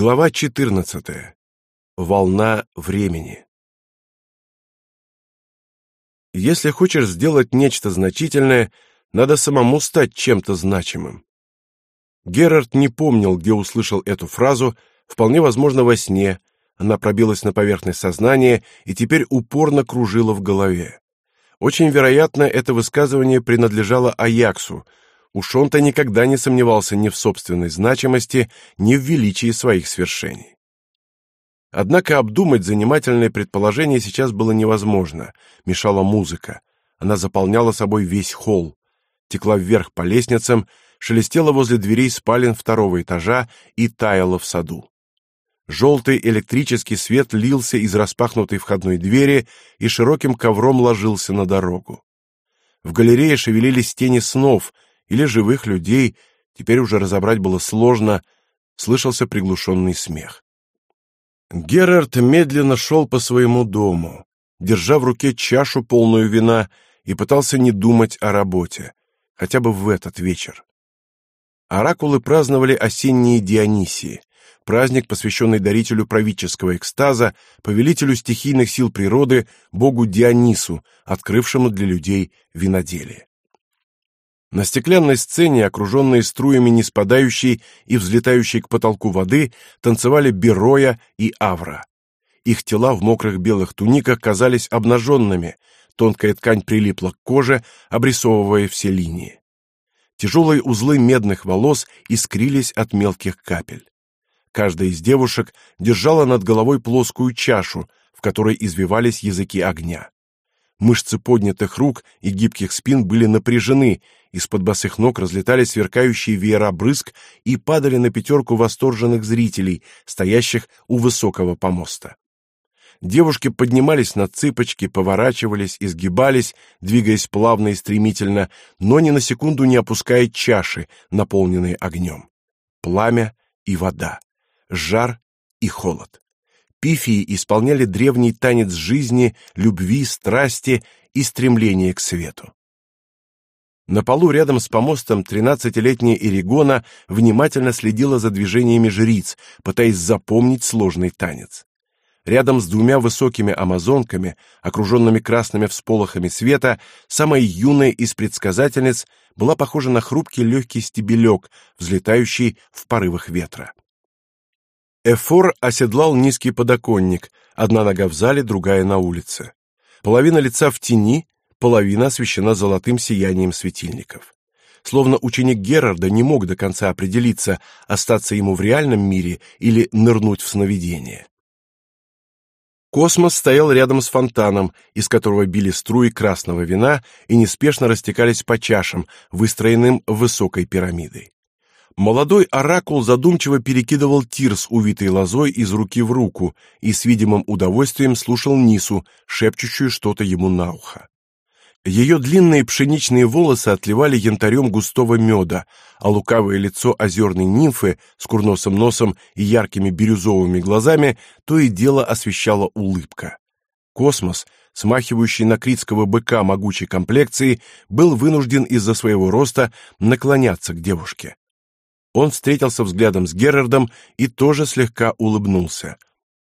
Глава 14. Волна времени. Если хочешь сделать нечто значительное, надо самому стать чем-то значимым. Герард не помнил, где услышал эту фразу, вполне возможно, во сне. Она пробилась на поверхность сознания и теперь упорно кружила в голове. Очень вероятно, это высказывание принадлежало Аяксу, Уж он-то никогда не сомневался ни в собственной значимости, ни в величии своих свершений. Однако обдумать занимательное предположение сейчас было невозможно, мешала музыка. Она заполняла собой весь холл, текла вверх по лестницам, шелестела возле дверей спален второго этажа и таяла в саду. Желтый электрический свет лился из распахнутой входной двери и широким ковром ложился на дорогу. В галерее шевелились тени снов, или живых людей, теперь уже разобрать было сложно, слышался приглушенный смех. Герард медленно шел по своему дому, держа в руке чашу полную вина, и пытался не думать о работе, хотя бы в этот вечер. Оракулы праздновали осенние Дионисии, праздник, посвященный дарителю правительского экстаза, повелителю стихийных сил природы, богу Дионису, открывшему для людей виноделие. На стеклянной сцене, окруженные струями не спадающей и взлетающей к потолку воды, танцевали Бероя и Авра. Их тела в мокрых белых туниках казались обнаженными, тонкая ткань прилипла к коже, обрисовывая все линии. Тяжелые узлы медных волос искрились от мелких капель. Каждая из девушек держала над головой плоскую чашу, в которой извивались языки огня. Мышцы поднятых рук и гибких спин были напряжены, из-под босых ног разлетались сверкающие веера брызг и падали на пятерку восторженных зрителей, стоящих у высокого помоста. Девушки поднимались на цыпочки, поворачивались, изгибались, двигаясь плавно и стремительно, но ни на секунду не опуская чаши, наполненные огнем. Пламя и вода, жар и холод. Пифии исполняли древний танец жизни, любви, страсти и стремления к свету. На полу рядом с помостом тринадцатилетняя Иригона внимательно следила за движениями жриц, пытаясь запомнить сложный танец. Рядом с двумя высокими амазонками, окруженными красными всполохами света, самая юная из предсказательниц была похожа на хрупкий легкий стебелек, взлетающий в порывах ветра. Эфор оседлал низкий подоконник, одна нога в зале, другая на улице. Половина лица в тени, половина освещена золотым сиянием светильников. Словно ученик Герарда не мог до конца определиться, остаться ему в реальном мире или нырнуть в сновидение. Космос стоял рядом с фонтаном, из которого били струи красного вина и неспешно растекались по чашам, выстроенным высокой пирамидой. Молодой оракул задумчиво перекидывал тирс, увитый лозой, из руки в руку, и с видимым удовольствием слушал Нису, шепчущую что-то ему на ухо. Ее длинные пшеничные волосы отливали янтарем густого меда, а лукавое лицо озерной нимфы с курносым носом и яркими бирюзовыми глазами то и дело освещала улыбка. Космос, смахивающий на критского быка могучей комплекции, был вынужден из-за своего роста наклоняться к девушке. Он встретился взглядом с Герардом и тоже слегка улыбнулся.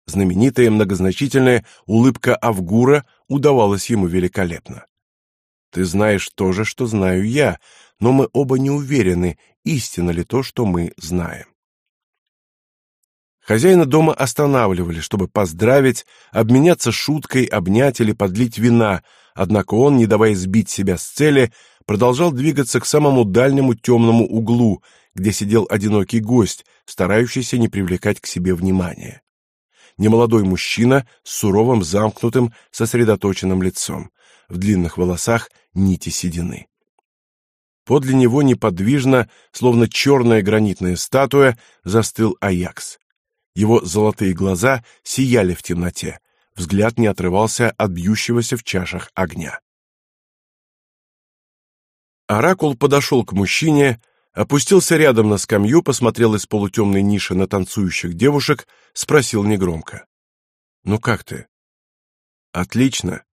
Знаменитая многозначительная улыбка Авгура удавалась ему великолепно. Ты знаешь то же, что знаю я, но мы оба не уверены, истинно ли то, что мы знаем. Хозяина дома останавливали, чтобы поздравить, обменяться шуткой, обнять или подлить вина, однако он, не давая сбить себя с цели, продолжал двигаться к самому дальнему темному углу, где сидел одинокий гость, старающийся не привлекать к себе внимания. Немолодой мужчина с суровым, замкнутым, сосредоточенным лицом, в длинных волосах нити седины. Подле него неподвижно, словно черная гранитная статуя, застыл Аякс. Его золотые глаза сияли в темноте, взгляд не отрывался от бьющегося в чашах огня. Оракул подошел к мужчине, опустился рядом на скамью, посмотрел из полутемной ниши на танцующих девушек, спросил негромко: "Ну как ты?" "Отлично",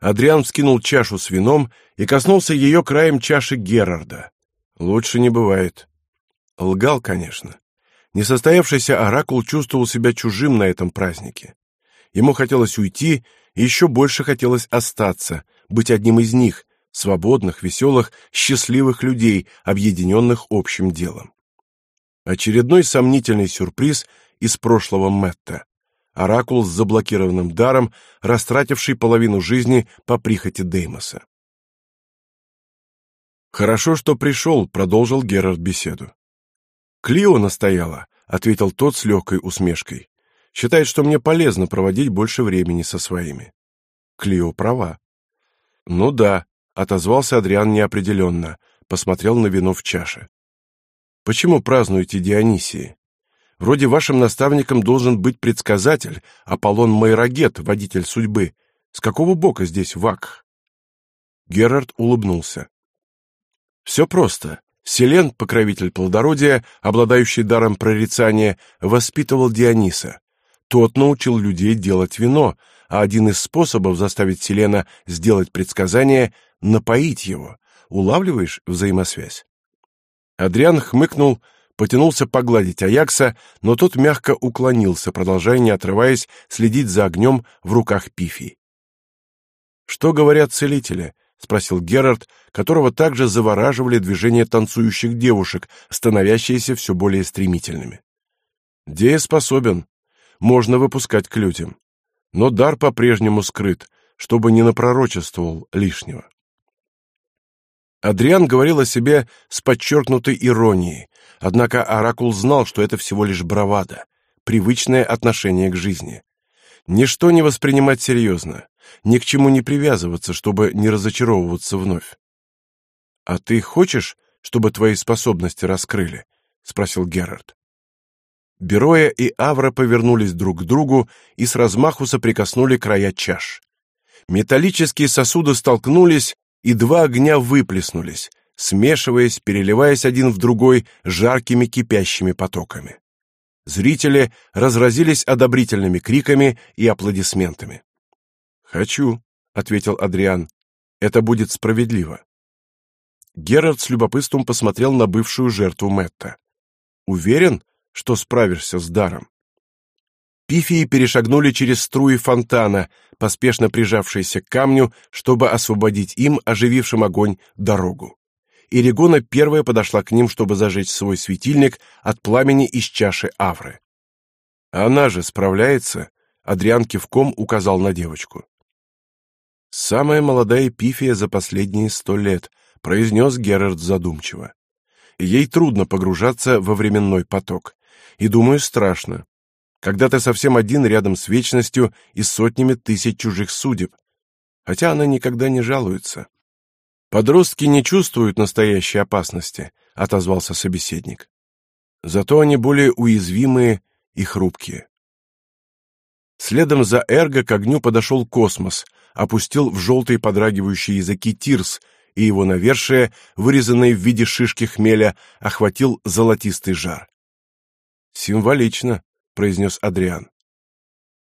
Адриан вскинул чашу с вином и коснулся ее краем чаши Герарда. Лучше не бывает. Лгал, конечно. Несостоявшийся оракул чувствовал себя чужим на этом празднике. Ему хотелось уйти, и еще больше хотелось остаться, быть одним из них, свободных, веселых, счастливых людей, объединенных общим делом. Очередной сомнительный сюрприз из прошлого Мэтта. Оракул с заблокированным даром, растративший половину жизни по прихоти Деймоса. «Хорошо, что пришел», — продолжил Герард беседу. «Клио настояла», — ответил тот с легкой усмешкой. «Считает, что мне полезно проводить больше времени со своими». Клио права. «Ну да», — отозвался Адриан неопределенно, посмотрел на вино в чаше. «Почему празднуете Дионисии? Вроде вашим наставником должен быть предсказатель, Аполлон Майрагет, водитель судьбы. С какого бока здесь Вакх?» Герард улыбнулся. Все просто. Селен, покровитель плодородия, обладающий даром прорицания, воспитывал Диониса. Тот научил людей делать вино, а один из способов заставить Селена сделать предсказание — напоить его. Улавливаешь взаимосвязь? Адриан хмыкнул, потянулся погладить Аякса, но тот мягко уклонился, продолжая, не отрываясь, следить за огнем в руках Пифи. Что говорят целители? спросил Герард, которого также завораживали движения танцующих девушек, становящиеся все более стремительными. Дееспособен, можно выпускать к людям, но дар по-прежнему скрыт, чтобы не напророчествовал лишнего. Адриан говорил о себе с подчеркнутой иронией, однако оракул знал, что это всего лишь бравада, привычное отношение к жизни. Ничто не воспринимать серьезно, ни к чему не привязываться, чтобы не разочаровываться вновь. А ты хочешь, чтобы твои способности раскрыли? спросил Герард. Бероя и Авра повернулись друг к другу и с размаху соприкоснули края чаш. Металлические сосуды столкнулись, и два огня выплеснулись, смешиваясь, переливаясь один в другой жаркими кипящими потоками. Зрители разразились одобрительными криками и аплодисментами. «Хочу», — ответил Адриан. «Это будет справедливо». Герард с любопытством посмотрел на бывшую жертву Мэтта. «Уверен, что справишься с даром?» Пифии перешагнули через струи фонтана, поспешно прижавшиеся к камню, чтобы освободить им, оживившим огонь, дорогу. Иригона первая подошла к ним, чтобы зажечь свой светильник от пламени из чаши Авры. «Она же справляется», — Адриан кивком указал на девочку. Самая молодая пифия за последние сто лет, произнес Герард задумчиво. Ей трудно погружаться во временной поток, и думаю, страшно. Когда ты совсем один рядом с вечностью и сотнями тысяч чужих судеб, хотя она никогда не жалуется. Подростки не чувствуют настоящей опасности, отозвался собеседник. Зато они более уязвимые и хрупкие. Следом за Эрго к огню подошел космос, опустил в желтые подрагивающие языки тирс, и его навершие, вырезанное в виде шишки хмеля, охватил золотистый жар. «Символично», — произнес Адриан.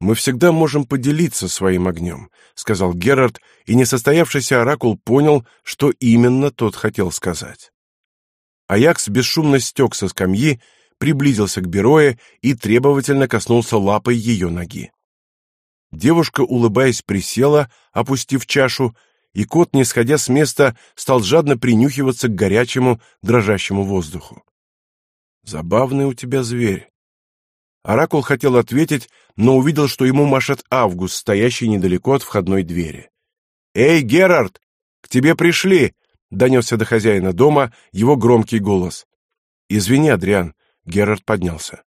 «Мы всегда можем поделиться своим огнем», — сказал Герард, и несостоявшийся оракул понял, что именно тот хотел сказать. Аякс бесшумно стек со скамьи, приблизился к Берое и требовательно коснулся лапой ее ноги. Девушка, улыбаясь, присела, опустив чашу, и кот, не сходя с места, стал жадно принюхиваться к горячему, дрожащему воздуху. Забавный у тебя зверь. Оракул хотел ответить, но увидел, что ему машет Август, стоящий недалеко от входной двери. Эй, Герард, к тебе пришли, донесся до хозяина дома его громкий голос. Извини, Адриан, Герард поднялся.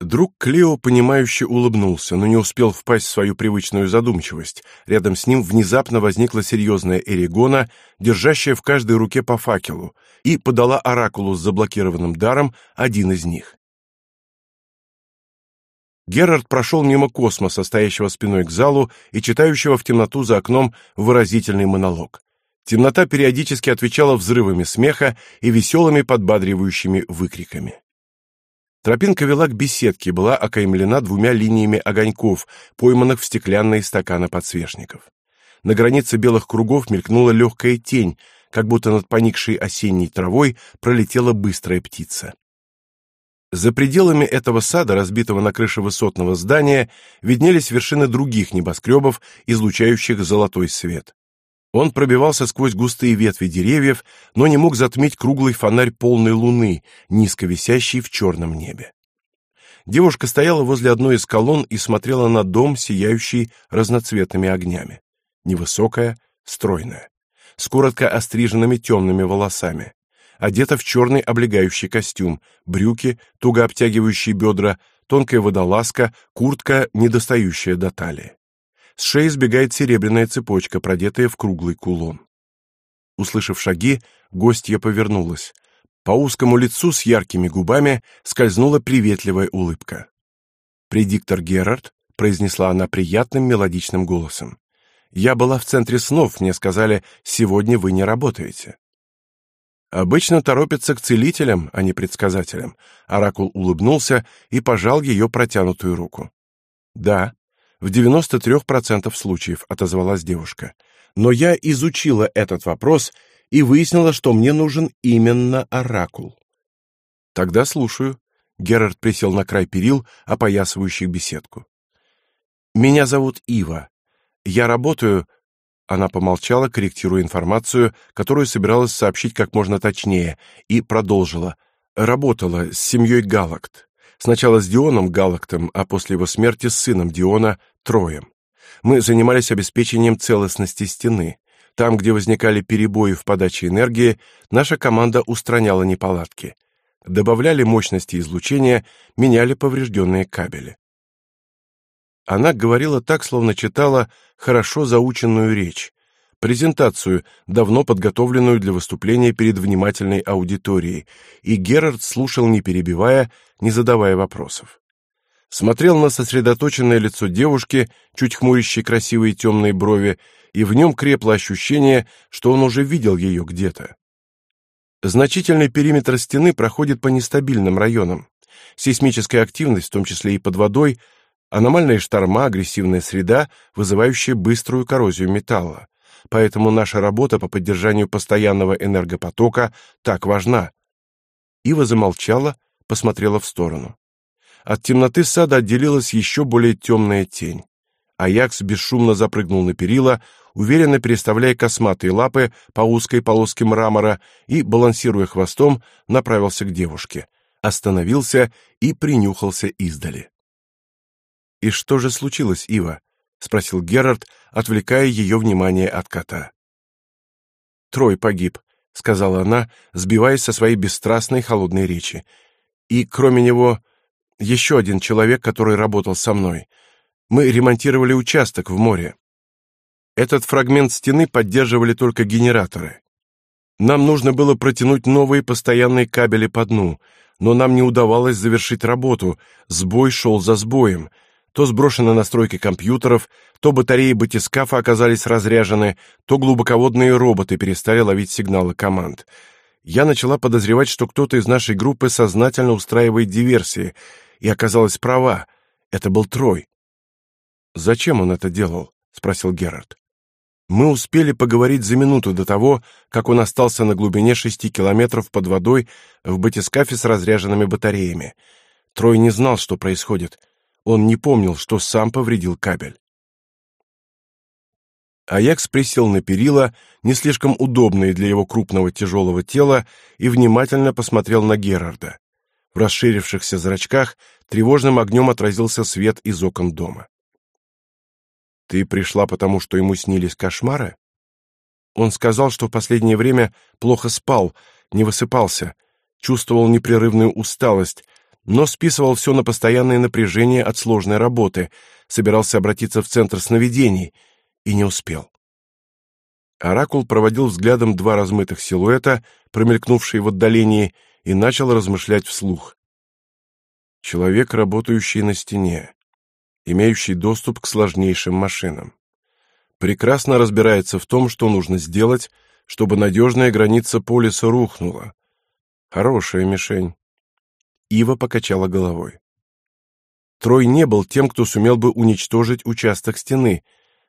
Друг Клео, понимающе улыбнулся, но не успел впасть в свою привычную задумчивость. Рядом с ним внезапно возникла серьезная Эригона, держащая в каждой руке по факелу, и подала оракулу с заблокированным даром один из них. Герард прошел мимо космоса, стоящего спиной к залу и читающего в темноту за окном выразительный монолог. Темнота периодически отвечала взрывами смеха и веселыми подбадривающими выкриками. Тропинка вела к беседке, была окаймлена двумя линиями огоньков, пойманных в стеклянные стаканы подсвечников. На границе белых кругов мелькнула легкая тень, как будто над поникшей осенней травой пролетела быстрая птица. За пределами этого сада, разбитого на крыше высотного здания, виднелись вершины других небоскребов, излучающих золотой свет. Он пробивался сквозь густые ветви деревьев, но не мог затмить круглый фонарь полной луны, низко висящий в черном небе. Девушка стояла возле одной из колонн и смотрела на дом, сияющий разноцветными огнями. Невысокая, стройная, с коротко остриженными темными волосами одета в черный облегающий костюм, брюки, туго обтягивающие бедра, тонкая водолазка, куртка, недостающая до талии. С шеи сбегает серебряная цепочка, продетая в круглый кулон. Услышав шаги, гостья повернулась. По узкому лицу с яркими губами скользнула приветливая улыбка. «Предиктор Герард», — произнесла она приятным мелодичным голосом. «Я была в центре снов, мне сказали, сегодня вы не работаете». Обычно торопятся к целителям, а не предсказателям. Оракул улыбнулся и пожал ее протянутую руку. Да, в 93% случаев отозвалась девушка. Но я изучила этот вопрос и выяснила, что мне нужен именно оракул. Тогда слушаю. Герард присел на край перил, опоясывающих беседку. Меня зовут Ива. Я работаю она помолчала, корректируя информацию, которую собиралась сообщить как можно точнее, и продолжила. Работала с семьей Галакт. Сначала с Дионом Галактом, а после его смерти с сыном Диона Троем. Мы занимались обеспечением целостности стены. Там, где возникали перебои в подаче энергии, наша команда устраняла неполадки. Добавляли мощности излучения, меняли поврежденные кабели. Она говорила так, словно читала хорошо заученную речь, презентацию, давно подготовленную для выступления перед внимательной аудиторией, и Герард слушал, не перебивая, не задавая вопросов. Смотрел на сосредоточенное лицо девушки, чуть хмурящей красивые темные брови, и в нем крепло ощущение, что он уже видел ее где-то. Значительный периметр стены проходит по нестабильным районам. Сейсмическая активность, в том числе и под водой, Аномальные шторма, агрессивная среда, вызывающая быструю коррозию металла. Поэтому наша работа по поддержанию постоянного энергопотока так важна. Ива замолчала, посмотрела в сторону. От темноты сада отделилась еще более темная тень. Аякс бесшумно запрыгнул на перила, уверенно переставляя косматые лапы по узкой полоске мрамора и, балансируя хвостом, направился к девушке. Остановился и принюхался издали. «И что же случилось, Ива?» — спросил Герард, отвлекая ее внимание от кота. «Трой погиб», — сказала она, сбиваясь со своей бесстрастной холодной речи. «И, кроме него, еще один человек, который работал со мной. Мы ремонтировали участок в море. Этот фрагмент стены поддерживали только генераторы. Нам нужно было протянуть новые постоянные кабели по дну, но нам не удавалось завершить работу, сбой шел за сбоем — то сброшены настройки компьютеров, то батареи батискафа оказались разряжены, то глубоководные роботы перестали ловить сигналы команд. Я начала подозревать, что кто-то из нашей группы сознательно устраивает диверсии, и оказалась права. Это был Трой. «Зачем он это делал?» — спросил Герард. Мы успели поговорить за минуту до того, как он остался на глубине шести километров под водой в батискафе с разряженными батареями. Трой не знал, что происходит — он не помнил, что сам повредил кабель. Аякс присел на перила, не слишком удобные для его крупного тяжелого тела, и внимательно посмотрел на Герарда. В расширившихся зрачках тревожным огнем отразился свет из окон дома. «Ты пришла потому, что ему снились кошмары?» Он сказал, что в последнее время плохо спал, не высыпался, чувствовал непрерывную усталость, но списывал все на постоянное напряжение от сложной работы, собирался обратиться в центр сновидений и не успел. Оракул проводил взглядом два размытых силуэта, промелькнувшие в отдалении, и начал размышлять вслух. Человек, работающий на стене, имеющий доступ к сложнейшим машинам, прекрасно разбирается в том, что нужно сделать, чтобы надежная граница полиса рухнула. Хорошая мишень. Ива покачала головой. Трой не был тем, кто сумел бы уничтожить участок стены.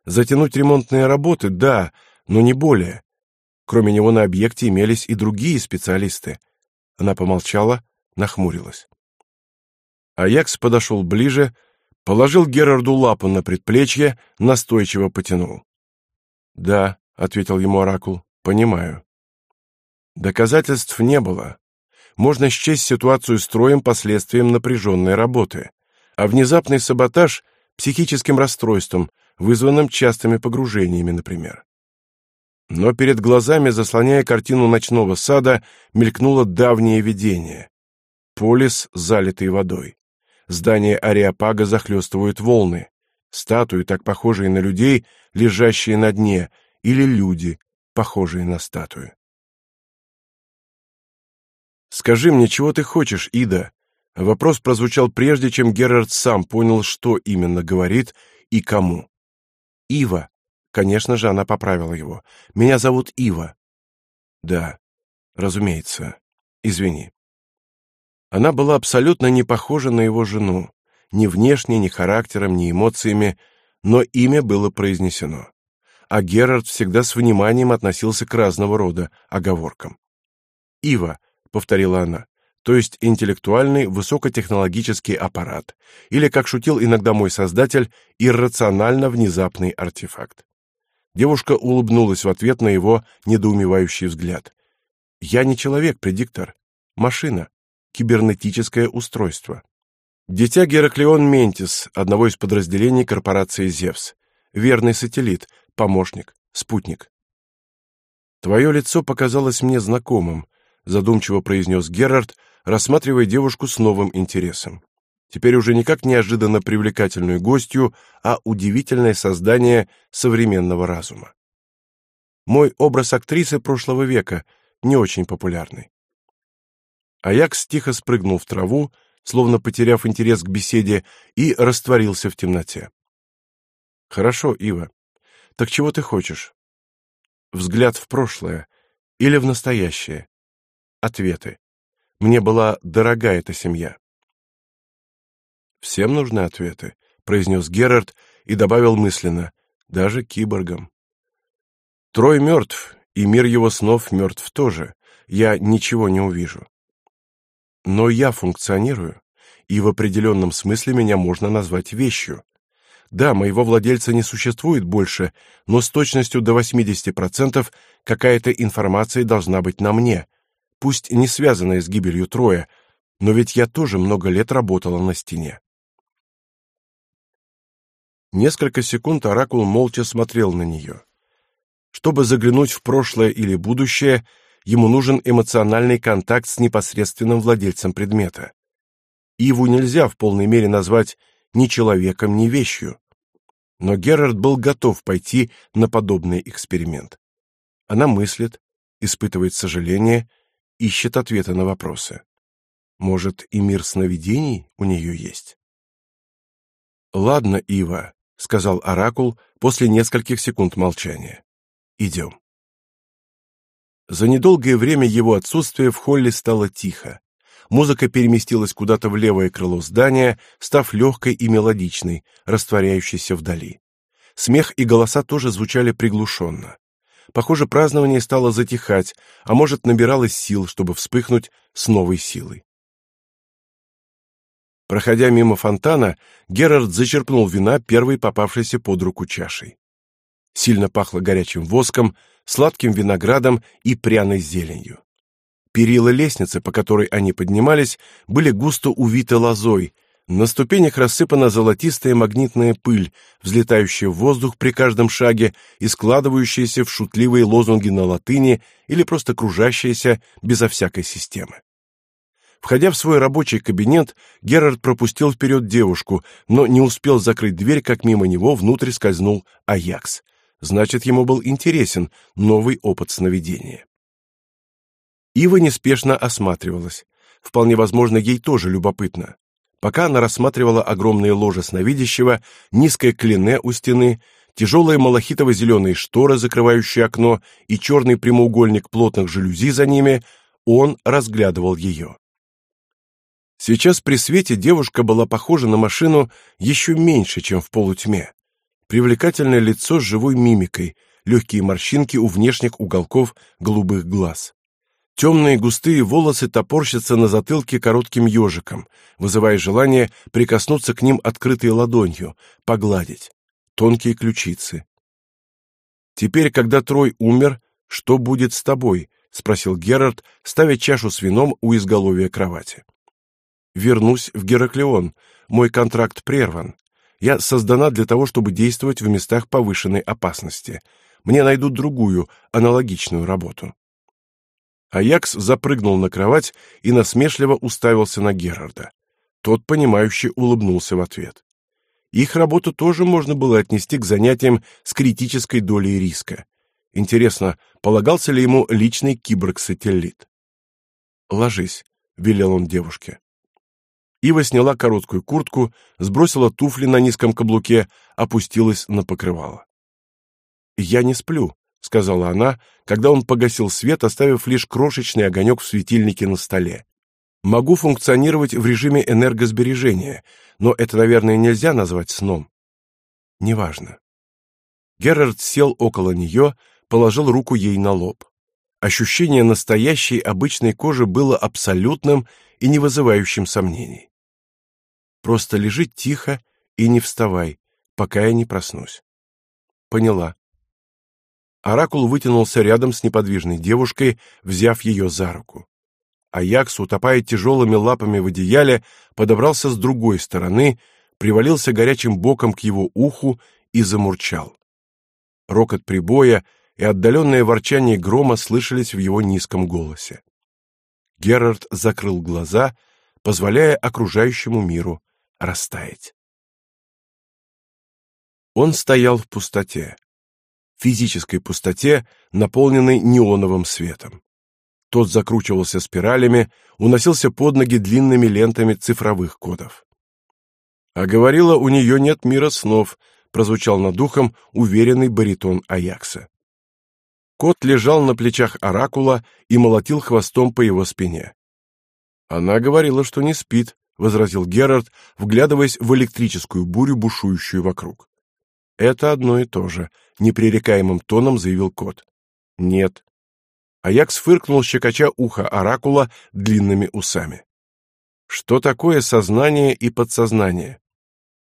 Затянуть ремонтные работы, да, но не более. Кроме него на объекте имелись и другие специалисты. Она помолчала, нахмурилась. Аякс подошел ближе, положил Герарду лапу на предплечье, настойчиво потянул. «Да», — ответил ему Оракул, — «понимаю». Доказательств не было. Можно счесть ситуацию строем последствием напряженной работы, а внезапный саботаж — психическим расстройством, вызванным частыми погружениями, например. Но перед глазами, заслоняя картину ночного сада, мелькнуло давнее видение. Полис, залитый водой. Здание Ариапага захлестывают волны. Статуи, так похожие на людей, лежащие на дне, или люди, похожие на статуи. «Скажи мне, чего ты хочешь, Ида?» Вопрос прозвучал прежде, чем Герард сам понял, что именно говорит и кому. «Ива», Конечно же, она поправила его. Меня зовут Ива. Да, разумеется. Извини. Она была абсолютно не похожа на его жену, ни внешне, ни характером, ни эмоциями, но имя было произнесено. А Герард всегда с вниманием относился к разного рода оговоркам. Ива, повторила она. То есть интеллектуальный высокотехнологический аппарат, или, как шутил иногда мой создатель, иррационально внезапный артефакт. Девушка улыбнулась в ответ на его недоумевающий взгляд. «Я не человек, предиктор. Машина. Кибернетическое устройство. Дитя Гераклеон Ментис, одного из подразделений корпорации Зевс. Верный сателлит, помощник, спутник. Твое лицо показалось мне знакомым, задумчиво произнес Герард, рассматривая девушку с новым интересом теперь уже не как неожиданно привлекательную гостью, а удивительное создание современного разума. Мой образ актрисы прошлого века не очень популярный. Аякс тихо спрыгнул в траву, словно потеряв интерес к беседе, и растворился в темноте. Хорошо, Ива. Так чего ты хочешь? Взгляд в прошлое или в настоящее? Ответы. Мне была дорога эта семья. Всем нужны ответы, произнес Герард и добавил мысленно: даже киборгам. Трой мертв, и мир его снов мертв тоже. Я ничего не увижу. Но я функционирую, и в определенном смысле меня можно назвать вещью. Да, моего владельца не существует больше, но с точностью до 80% какая-то информация должна быть на мне, пусть не связанная с гибелью Троя, но ведь я тоже много лет работала на стене. Несколько секунд оракул молча смотрел на нее. Чтобы заглянуть в прошлое или будущее, ему нужен эмоциональный контакт с непосредственным владельцем предмета. Иву нельзя в полной мере назвать ни человеком, ни вещью. Но Герард был готов пойти на подобный эксперимент. Она мыслит, испытывает сожаление, ищет ответы на вопросы. Может, и мир сновидений у нее есть? Ладно, Ива, — сказал Оракул после нескольких секунд молчания. «Идем». За недолгое время его отсутствия в холле стало тихо. Музыка переместилась куда-то в левое крыло здания, став легкой и мелодичной, растворяющейся вдали. Смех и голоса тоже звучали приглушенно. Похоже, празднование стало затихать, а может, набиралось сил, чтобы вспыхнуть с новой силой. Проходя мимо фонтана, Герард зачерпнул вина первой попавшейся под руку чашей. Сильно пахло горячим воском, сладким виноградом и пряной зеленью. Перила лестницы, по которой они поднимались, были густо увиты лозой. На ступенях рассыпана золотистая магнитная пыль, взлетающая в воздух при каждом шаге и складывающаяся в шутливые лозунги на латыни или просто кружащаяся безо всякой системы. Входя в свой рабочий кабинет, Герард пропустил вперед девушку, но не успел закрыть дверь, как мимо него внутрь скользнул Аякс. Значит, ему был интересен новый опыт сновидения. Ива неспешно осматривалась. Вполне возможно, ей тоже любопытно. Пока она рассматривала огромные ложи сновидящего, низкое клине у стены, тяжелые малахитово-зеленые шторы, закрывающие окно, и черный прямоугольник плотных жалюзи за ними, он разглядывал ее. Сейчас при свете девушка была похожа на машину еще меньше, чем в полутьме. Привлекательное лицо с живой мимикой, легкие морщинки у внешних уголков голубых глаз. Темные густые волосы топорщатся на затылке коротким ежиком, вызывая желание прикоснуться к ним открытой ладонью, погладить. Тонкие ключицы. «Теперь, когда Трой умер, что будет с тобой?» — спросил Герард, ставя чашу с вином у изголовья кровати. «Вернусь в Гераклеон. Мой контракт прерван. Я создана для того, чтобы действовать в местах повышенной опасности. Мне найдут другую, аналогичную работу». Аякс запрыгнул на кровать и насмешливо уставился на Герарда. Тот, понимающе улыбнулся в ответ. Их работу тоже можно было отнести к занятиям с критической долей риска. Интересно, полагался ли ему личный киборг-сателлит? «Ложись», — велел он девушке. Ива сняла короткую куртку, сбросила туфли на низком каблуке, опустилась на покрывало. «Я не сплю», — сказала она, когда он погасил свет, оставив лишь крошечный огонек в светильнике на столе. «Могу функционировать в режиме энергосбережения, но это, наверное, нельзя назвать сном». «Неважно». Герард сел около нее, положил руку ей на лоб. Ощущение настоящей обычной кожи было абсолютным и не вызывающим сомнений. «Просто лежи тихо и не вставай, пока я не проснусь». «Поняла», Оракул вытянулся рядом с неподвижной девушкой, взяв ее за руку. Аякс, утопая тяжелыми лапами в одеяле, подобрался с другой стороны, привалился горячим боком к его уху и замурчал. Рокот прибоя и отдаленное ворчание грома слышались в его низком голосе. Герард закрыл глаза, позволяя окружающему миру растаять. Он стоял в пустоте физической пустоте, наполненной неоновым светом. Тот закручивался спиралями, уносился под ноги длинными лентами цифровых кодов. А говорила, у нее нет мира снов, прозвучал над духом уверенный баритон Аякса. Кот лежал на плечах оракула и молотил хвостом по его спине. Она говорила, что не спит, возразил Герард, вглядываясь в электрическую бурю, бушующую вокруг. Это одно и то же, непререкаемым тоном заявил кот. Нет. Аякс фыркнул, щекоча ухо оракула длинными усами. Что такое сознание и подсознание?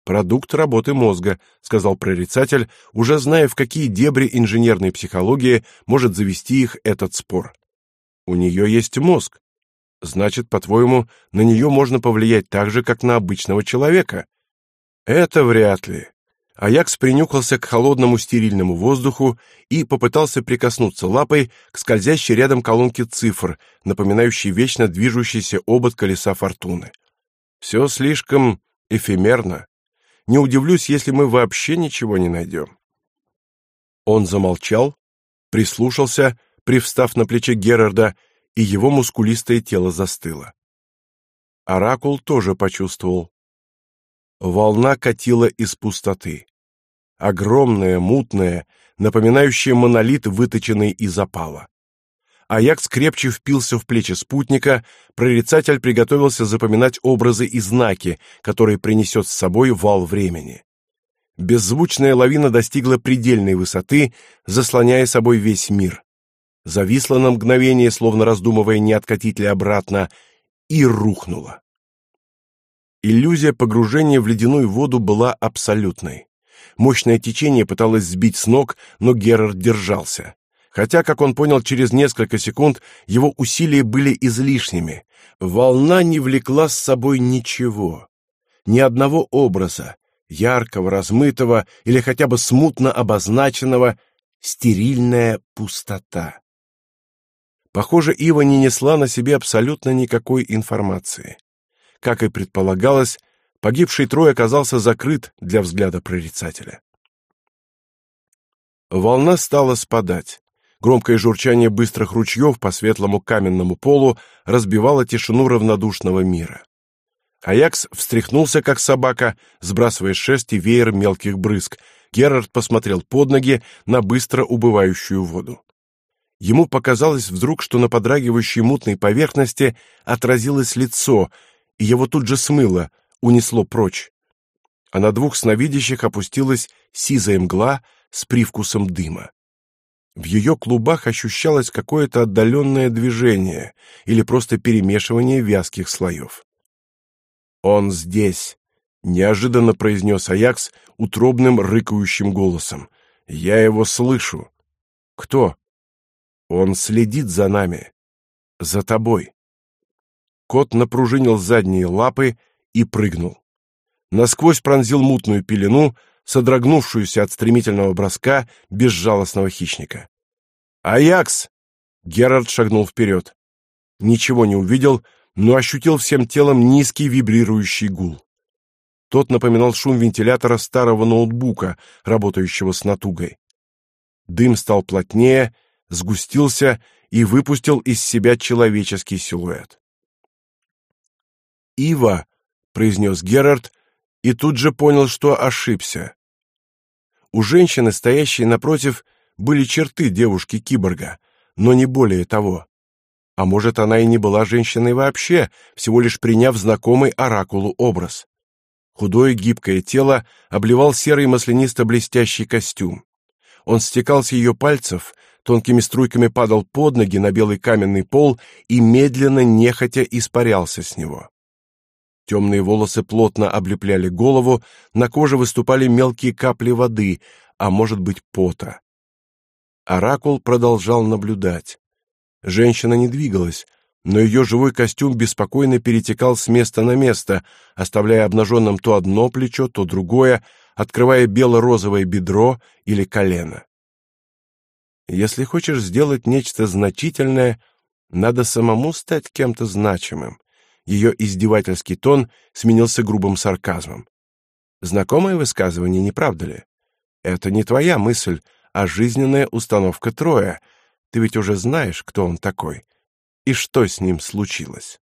Продукт работы мозга, сказал прорицатель, уже зная, в какие дебри инженерной психологии может завести их этот спор. У нее есть мозг. Значит, по-твоему, на нее можно повлиять так же, как на обычного человека? Это вряд ли. Аякс принюхался к холодному стерильному воздуху и попытался прикоснуться лапой к скользящей рядом колонке цифр, напоминающей вечно движущийся обод колеса фортуны. Все слишком эфемерно. Не удивлюсь, если мы вообще ничего не найдем. Он замолчал, прислушался, привстав на плече Герарда, и его мускулистое тело застыло. Оракул тоже почувствовал. Волна катила из пустоты огромная, мутная, напоминающая монолит, выточенный из опала. Аякс крепче впился в плечи спутника, прорицатель приготовился запоминать образы и знаки, которые принесет с собой вал времени. Беззвучная лавина достигла предельной высоты, заслоняя собой весь мир. Зависла на мгновение, словно раздумывая, не откатить ли обратно, и рухнула. Иллюзия погружения в ледяную воду была абсолютной. Мощное течение пыталось сбить с ног, но Герард держался. Хотя, как он понял через несколько секунд, его усилия были излишними. Волна не влекла с собой ничего. Ни одного образа, яркого, размытого или хотя бы смутно обозначенного, стерильная пустота. Похоже, Ива не несла на себе абсолютно никакой информации. Как и предполагалось, Погибший Трой оказался закрыт для взгляда прорицателя. Волна стала спадать. Громкое журчание быстрых ручьев по светлому каменному полу разбивало тишину равнодушного мира. Аякс встряхнулся, как собака, сбрасывая с шерсти веер мелких брызг. Герард посмотрел под ноги на быстро убывающую воду. Ему показалось вдруг, что на подрагивающей мутной поверхности отразилось лицо, и его тут же смыло, унесло прочь, а на двух сновидящих опустилась сизая мгла с привкусом дыма. В ее клубах ощущалось какое-то отдаленное движение или просто перемешивание вязких слоев. «Он здесь!» — неожиданно произнес Аякс утробным рыкающим голосом. «Я его слышу!» «Кто?» «Он следит за нами. За тобой!» Кот напружинил задние лапы и прыгнул. Насквозь пронзил мутную пелену, содрогнувшуюся от стремительного броска безжалостного хищника. «Аякс!» Герард шагнул вперед. Ничего не увидел, но ощутил всем телом низкий вибрирующий гул. Тот напоминал шум вентилятора старого ноутбука, работающего с натугой. Дым стал плотнее, сгустился и выпустил из себя человеческий силуэт. «Ива!» — произнес Герард, и тут же понял, что ошибся. У женщины, стоящей напротив, были черты девушки-киборга, но не более того. А может, она и не была женщиной вообще, всего лишь приняв знакомый оракулу образ. Худое гибкое тело обливал серый маслянисто-блестящий костюм. Он стекал с ее пальцев, тонкими струйками падал под ноги на белый каменный пол и медленно, нехотя испарялся с него. Темные волосы плотно облепляли голову, на коже выступали мелкие капли воды, а может быть, пота. Оракул продолжал наблюдать. Женщина не двигалась, но ее живой костюм беспокойно перетекал с места на место, оставляя обнаженным то одно плечо, то другое, открывая бело-розовое бедро или колено. Если хочешь сделать нечто значительное, надо самому стать кем-то значимым. Ее издевательский тон сменился грубым сарказмом. Знакомое высказывание, не правда ли? Это не твоя мысль, а жизненная установка Троя. Ты ведь уже знаешь, кто он такой и что с ним случилось.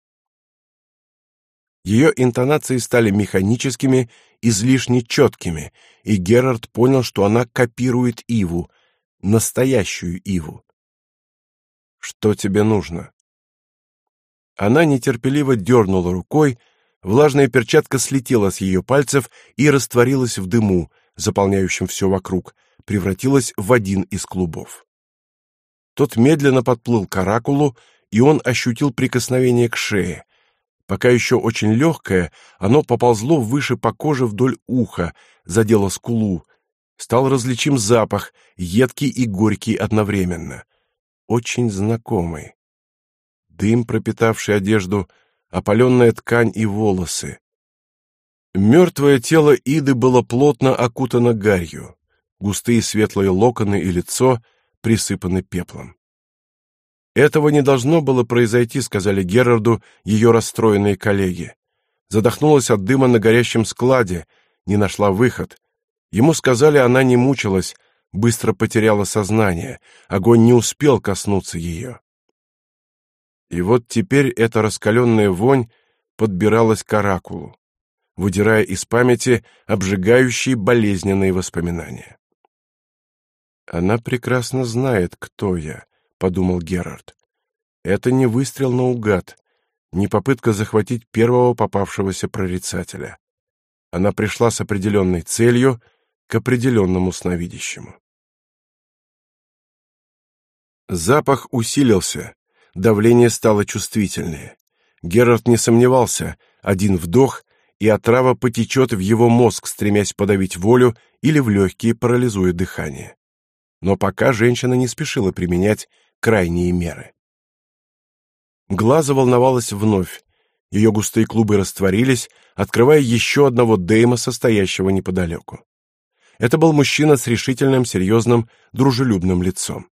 Ее интонации стали механическими, излишне четкими, и Герард понял, что она копирует Иву, настоящую Иву. Что тебе нужно? Она нетерпеливо дернула рукой, влажная перчатка слетела с ее пальцев и растворилась в дыму, заполняющем все вокруг, превратилась в один из клубов. Тот медленно подплыл к оракулу, и он ощутил прикосновение к шее. Пока еще очень легкое, оно поползло выше по коже вдоль уха, задело скулу. Стал различим запах, едкий и горький одновременно. Очень знакомый дым, пропитавший одежду, опаленная ткань и волосы. Мертвое тело Иды было плотно окутано гарью, густые светлые локоны и лицо присыпаны пеплом. Этого не должно было произойти, сказали Герарду ее расстроенные коллеги. Задохнулась от дыма на горящем складе, не нашла выход. Ему сказали, она не мучилась, быстро потеряла сознание, огонь не успел коснуться ее. И вот теперь эта раскаленная вонь подбиралась к оракулу, выдирая из памяти обжигающие болезненные воспоминания. Она прекрасно знает, кто я, подумал Герард. Это не выстрел наугад, не попытка захватить первого попавшегося прорицателя. Она пришла с определенной целью к определенному сновидящему. Запах усилился, давление стало чувствительнее. Герард не сомневался, один вдох, и отрава потечет в его мозг, стремясь подавить волю или в легкие парализуя дыхание. Но пока женщина не спешила применять крайние меры. Глаза волновалась вновь. Ее густые клубы растворились, открывая еще одного Дейма, состоящего неподалеку. Это был мужчина с решительным, серьезным, дружелюбным лицом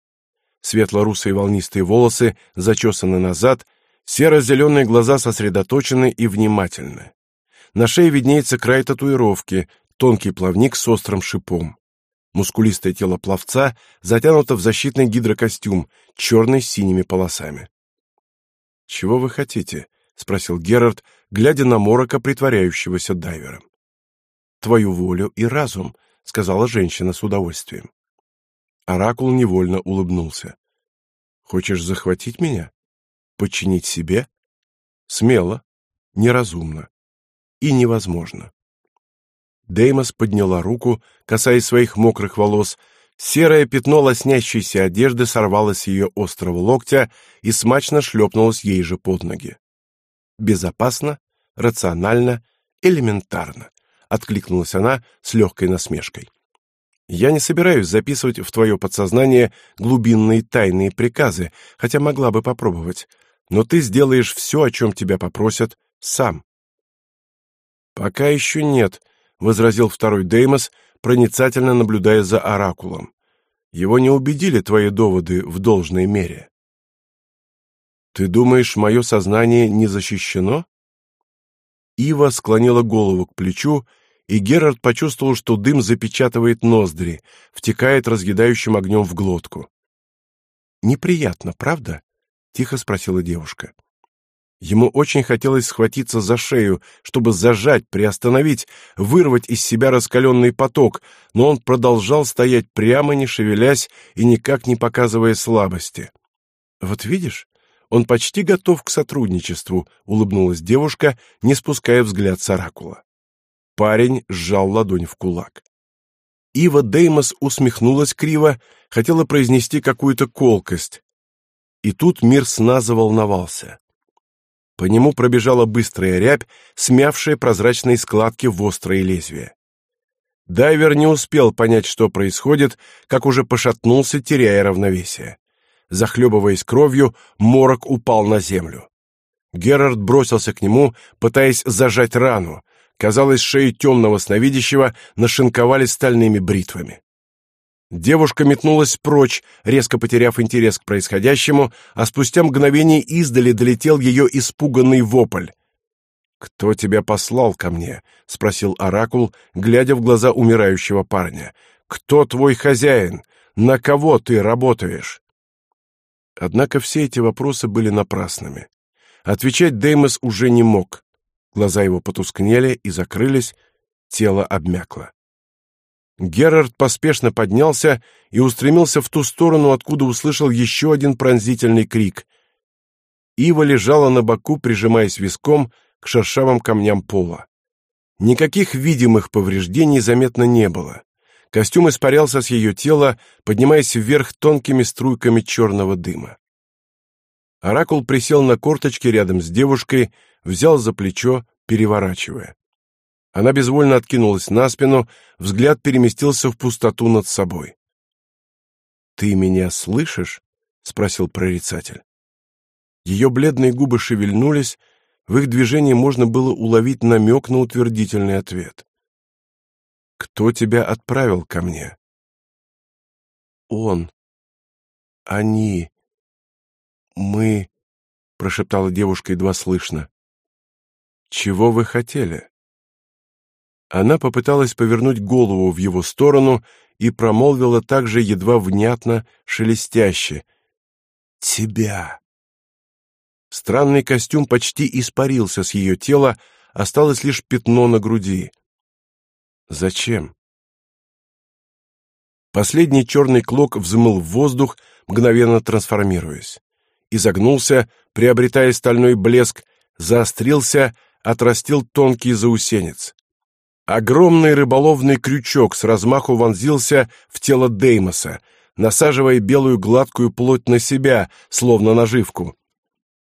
светло-русые волнистые волосы зачесаны назад, серо-зеленые глаза сосредоточены и внимательны. На шее виднеется край татуировки, тонкий плавник с острым шипом. Мускулистое тело пловца затянуто в защитный гидрокостюм, черный с синими полосами. «Чего вы хотите?» — спросил Герард, глядя на Морока, притворяющегося дайвером. «Твою волю и разум», — сказала женщина с удовольствием. Оракул невольно улыбнулся. Хочешь захватить меня? Подчинить себе? Смело, неразумно и невозможно. Деймос подняла руку, касаясь своих мокрых волос, Серое пятно лоснящейся одежды сорвалось с ее острого локтя и смачно шлепнулось ей же под ноги. Безопасно, рационально, элементарно, откликнулась она с легкой насмешкой. Я не собираюсь записывать в твое подсознание глубинные тайные приказы, хотя могла бы попробовать, но ты сделаешь все, о чем тебя попросят, сам. Пока еще нет, возразил второй Деймос, проницательно наблюдая за оракулом. Его не убедили твои доводы в должной мере. Ты думаешь, мое сознание не защищено? Ива склонила голову к плечу, и Герард почувствовал, что дым запечатывает ноздри, втекает разъедающим огнем в глотку. Неприятно, правда? тихо спросила девушка. Ему очень хотелось схватиться за шею, чтобы зажать, приостановить, вырвать из себя раскаленный поток, но он продолжал стоять прямо, не шевелясь и никак не показывая слабости. Вот видишь, он почти готов к сотрудничеству, улыбнулась девушка, не спуская взгляд с оракула. Парень сжал ладонь в кулак. Ива Деймос усмехнулась криво, хотела произнести какую-то колкость. И тут мир сна заволновался. По нему пробежала быстрая рябь, смявшая прозрачные складки в острые лезвия. Дайвер не успел понять, что происходит, как уже пошатнулся, теряя равновесие. Захлебываясь кровью, морок упал на землю. Герард бросился к нему, пытаясь зажать рану. Казалось, шею темного сновидящего нашинковали стальными бритвами. Девушка метнулась прочь, резко потеряв интерес к происходящему, а спустя мгновение издали долетел ее испуганный вопль. «Кто тебя послал ко мне?» — спросил Оракул, глядя в глаза умирающего парня. «Кто твой хозяин? На кого ты работаешь?» Однако все эти вопросы были напрасными. Отвечать Деймос уже не мог. Глаза его потускнели и закрылись, тело обмякло. Герард поспешно поднялся и устремился в ту сторону, откуда услышал еще один пронзительный крик. Ива лежала на боку, прижимаясь виском к шершавым камням пола. Никаких видимых повреждений заметно не было. Костюм испарялся с ее тела, поднимаясь вверх тонкими струйками черного дыма. Оракул присел на корточки рядом с девушкой, взял за плечо, переворачивая. Она безвольно откинулась на спину, взгляд переместился в пустоту над собой. «Ты меня слышишь?» — спросил прорицатель. Ее бледные губы шевельнулись, в их движении можно было уловить намек на утвердительный ответ. «Кто тебя отправил ко мне?» «Он. Они. Мы...» — прошептала девушка едва слышно. «Чего вы хотели?» Она попыталась повернуть голову в его сторону и промолвила также едва внятно, шелестяще. «Тебя!» Странный костюм почти испарился с ее тела, осталось лишь пятно на груди. «Зачем?» Последний черный клок взмыл в воздух, мгновенно трансформируясь. Изогнулся, приобретая стальной блеск, заострился, отрастил тонкий заусенец. Огромный рыболовный крючок с размаху вонзился в тело Деймоса, насаживая белую гладкую плоть на себя, словно наживку.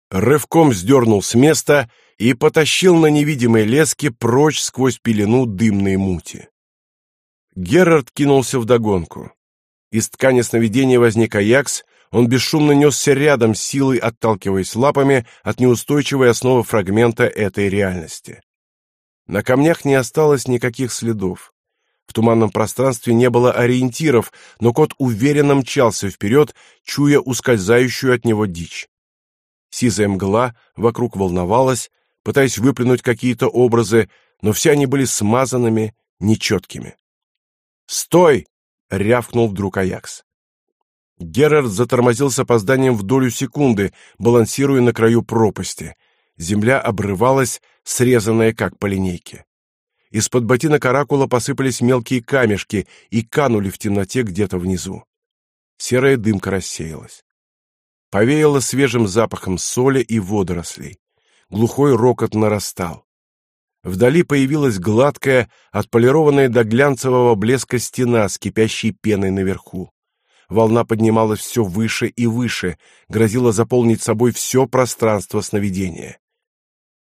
Рывком сдернул с места и потащил на невидимой леске прочь сквозь пелену дымной мути. Герард кинулся вдогонку. Из ткани сновидения возник Аякс, он бесшумно несся рядом, силой отталкиваясь лапами от неустойчивой основы фрагмента этой реальности. На камнях не осталось никаких следов. В туманном пространстве не было ориентиров, но кот уверенно мчался вперед, чуя ускользающую от него дичь. Сизая мгла вокруг волновалась, пытаясь выплюнуть какие-то образы, но все они были смазанными, нечеткими. «Стой!» — рявкнул вдруг Аякс. Герард затормозил с опозданием в долю секунды, балансируя на краю пропасти — Земля обрывалась, срезанная как по линейке. Из-под ботинок оракула посыпались мелкие камешки и канули в темноте где-то внизу. Серая дымка рассеялась. Повеяло свежим запахом соли и водорослей. Глухой рокот нарастал. Вдали появилась гладкая, отполированная до глянцевого блеска стена с кипящей пеной наверху. Волна поднималась все выше и выше, грозила заполнить собой все пространство сновидения.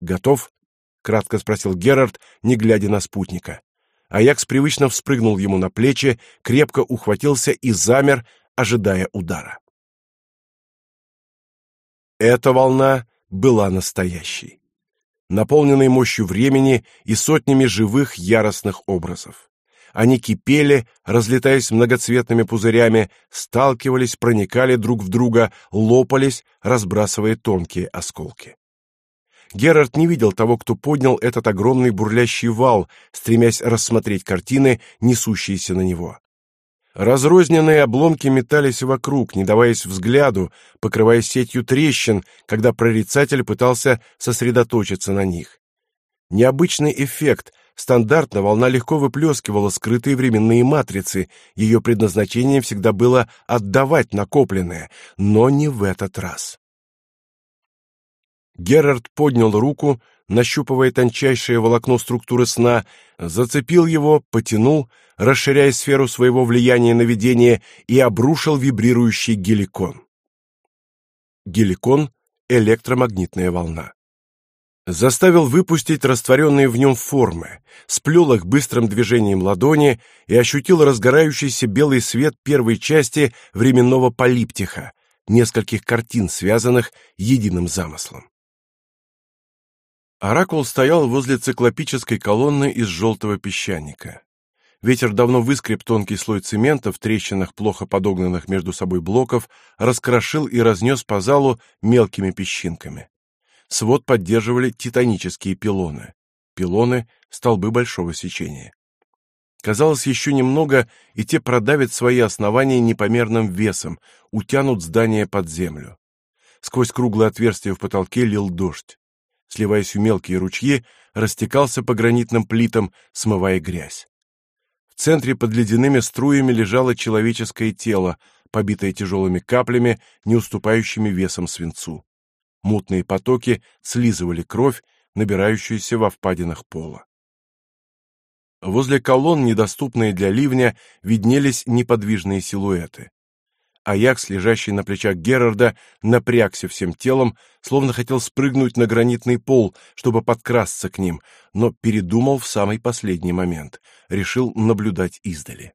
«Готов?» — кратко спросил Герард, не глядя на спутника. Аякс привычно вспрыгнул ему на плечи, крепко ухватился и замер, ожидая удара. Эта волна была настоящей наполненный мощью времени и сотнями живых яростных образов. Они кипели, разлетаясь многоцветными пузырями, сталкивались, проникали друг в друга, лопались, разбрасывая тонкие осколки. Герард не видел того, кто поднял этот огромный бурлящий вал, стремясь рассмотреть картины, несущиеся на него. Разрозненные обломки метались вокруг, не даваясь взгляду, покрывая сетью трещин, когда прорицатель пытался сосредоточиться на них. Необычный эффект. Стандартно волна легко выплескивала скрытые временные матрицы. Ее предназначение всегда было отдавать накопленное, но не в этот раз. Герард поднял руку, нащупывая тончайшее волокно структуры сна, зацепил его, потянул, расширяя сферу своего влияния на видение и обрушил вибрирующий геликон. Геликон — электромагнитная волна. Заставил выпустить растворенные в нем формы, сплел их быстрым движением ладони и ощутил разгорающийся белый свет первой части временного полиптиха, нескольких картин, связанных единым замыслом. Оракул стоял возле циклопической колонны из желтого песчаника. Ветер давно выскреб тонкий слой цемента в трещинах плохо подогнанных между собой блоков, раскрошил и разнес по залу мелкими песчинками. Свод поддерживали титанические пилоны. Пилоны — столбы большого сечения. Казалось, еще немного, и те продавят свои основания непомерным весом, утянут здание под землю. Сквозь круглое отверстие в потолке лил дождь сливаясь в мелкие ручьи, растекался по гранитным плитам, смывая грязь. В центре под ледяными струями лежало человеческое тело, побитое тяжелыми каплями, не уступающими весом свинцу. Мутные потоки слизывали кровь, набирающуюся во впадинах пола. Возле колонн, недоступные для ливня, виднелись неподвижные силуэты. Аякс, лежащий на плечах Герарда, напрягся всем телом, словно хотел спрыгнуть на гранитный пол, чтобы подкрасться к ним, но передумал в самый последний момент, решил наблюдать издали.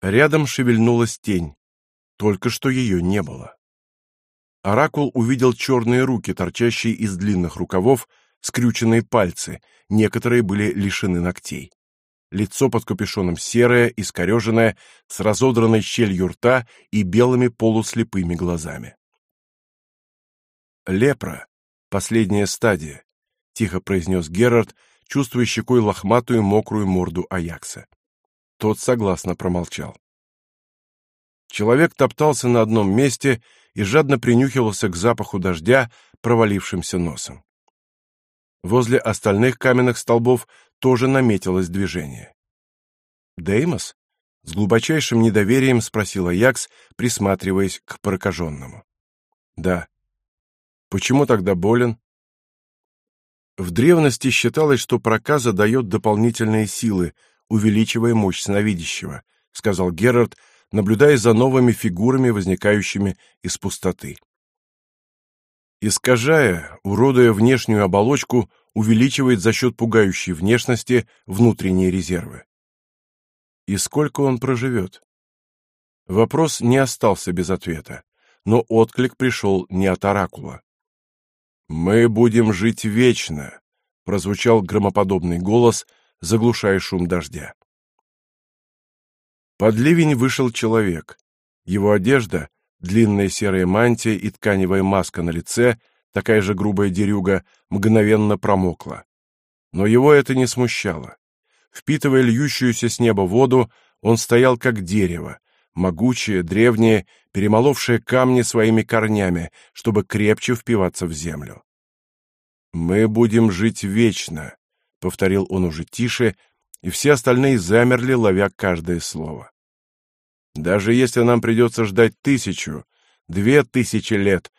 Рядом шевельнулась тень, только что ее не было. Оракул увидел черные руки, торчащие из длинных рукавов, скрюченные пальцы, некоторые были лишены ногтей лицо под капюшоном серое, искореженное, с разодранной щелью рта и белыми полуслепыми глазами. «Лепра. Последняя стадия», — тихо произнес Герард, чувствуя щекой лохматую мокрую морду Аякса. Тот согласно промолчал. Человек топтался на одном месте и жадно принюхивался к запаху дождя провалившимся носом. Возле остальных каменных столбов тоже наметилось движение. «Деймос?» — с глубочайшим недоверием спросила Якс, присматриваясь к прокаженному. «Да». «Почему тогда болен?» В древности считалось, что проказа дает дополнительные силы, увеличивая мощь сновидящего, сказал Герард, наблюдая за новыми фигурами, возникающими из пустоты. Искажая, уродуя внешнюю оболочку, увеличивает за счет пугающей внешности внутренние резервы. И сколько он проживет? Вопрос не остался без ответа, но отклик пришел не от оракула. «Мы будем жить вечно», — прозвучал громоподобный голос, заглушая шум дождя. Под ливень вышел человек. Его одежда, длинная серая мантия и тканевая маска на лице, такая же грубая дерюга, мгновенно промокла. Но его это не смущало. Впитывая льющуюся с неба воду, он стоял как дерево, могучее, древнее, перемоловшее камни своими корнями, чтобы крепче впиваться в землю. «Мы будем жить вечно», — повторил он уже тише, и все остальные замерли, ловя каждое слово. Даже если нам придется ждать тысячу, две тысячи лет,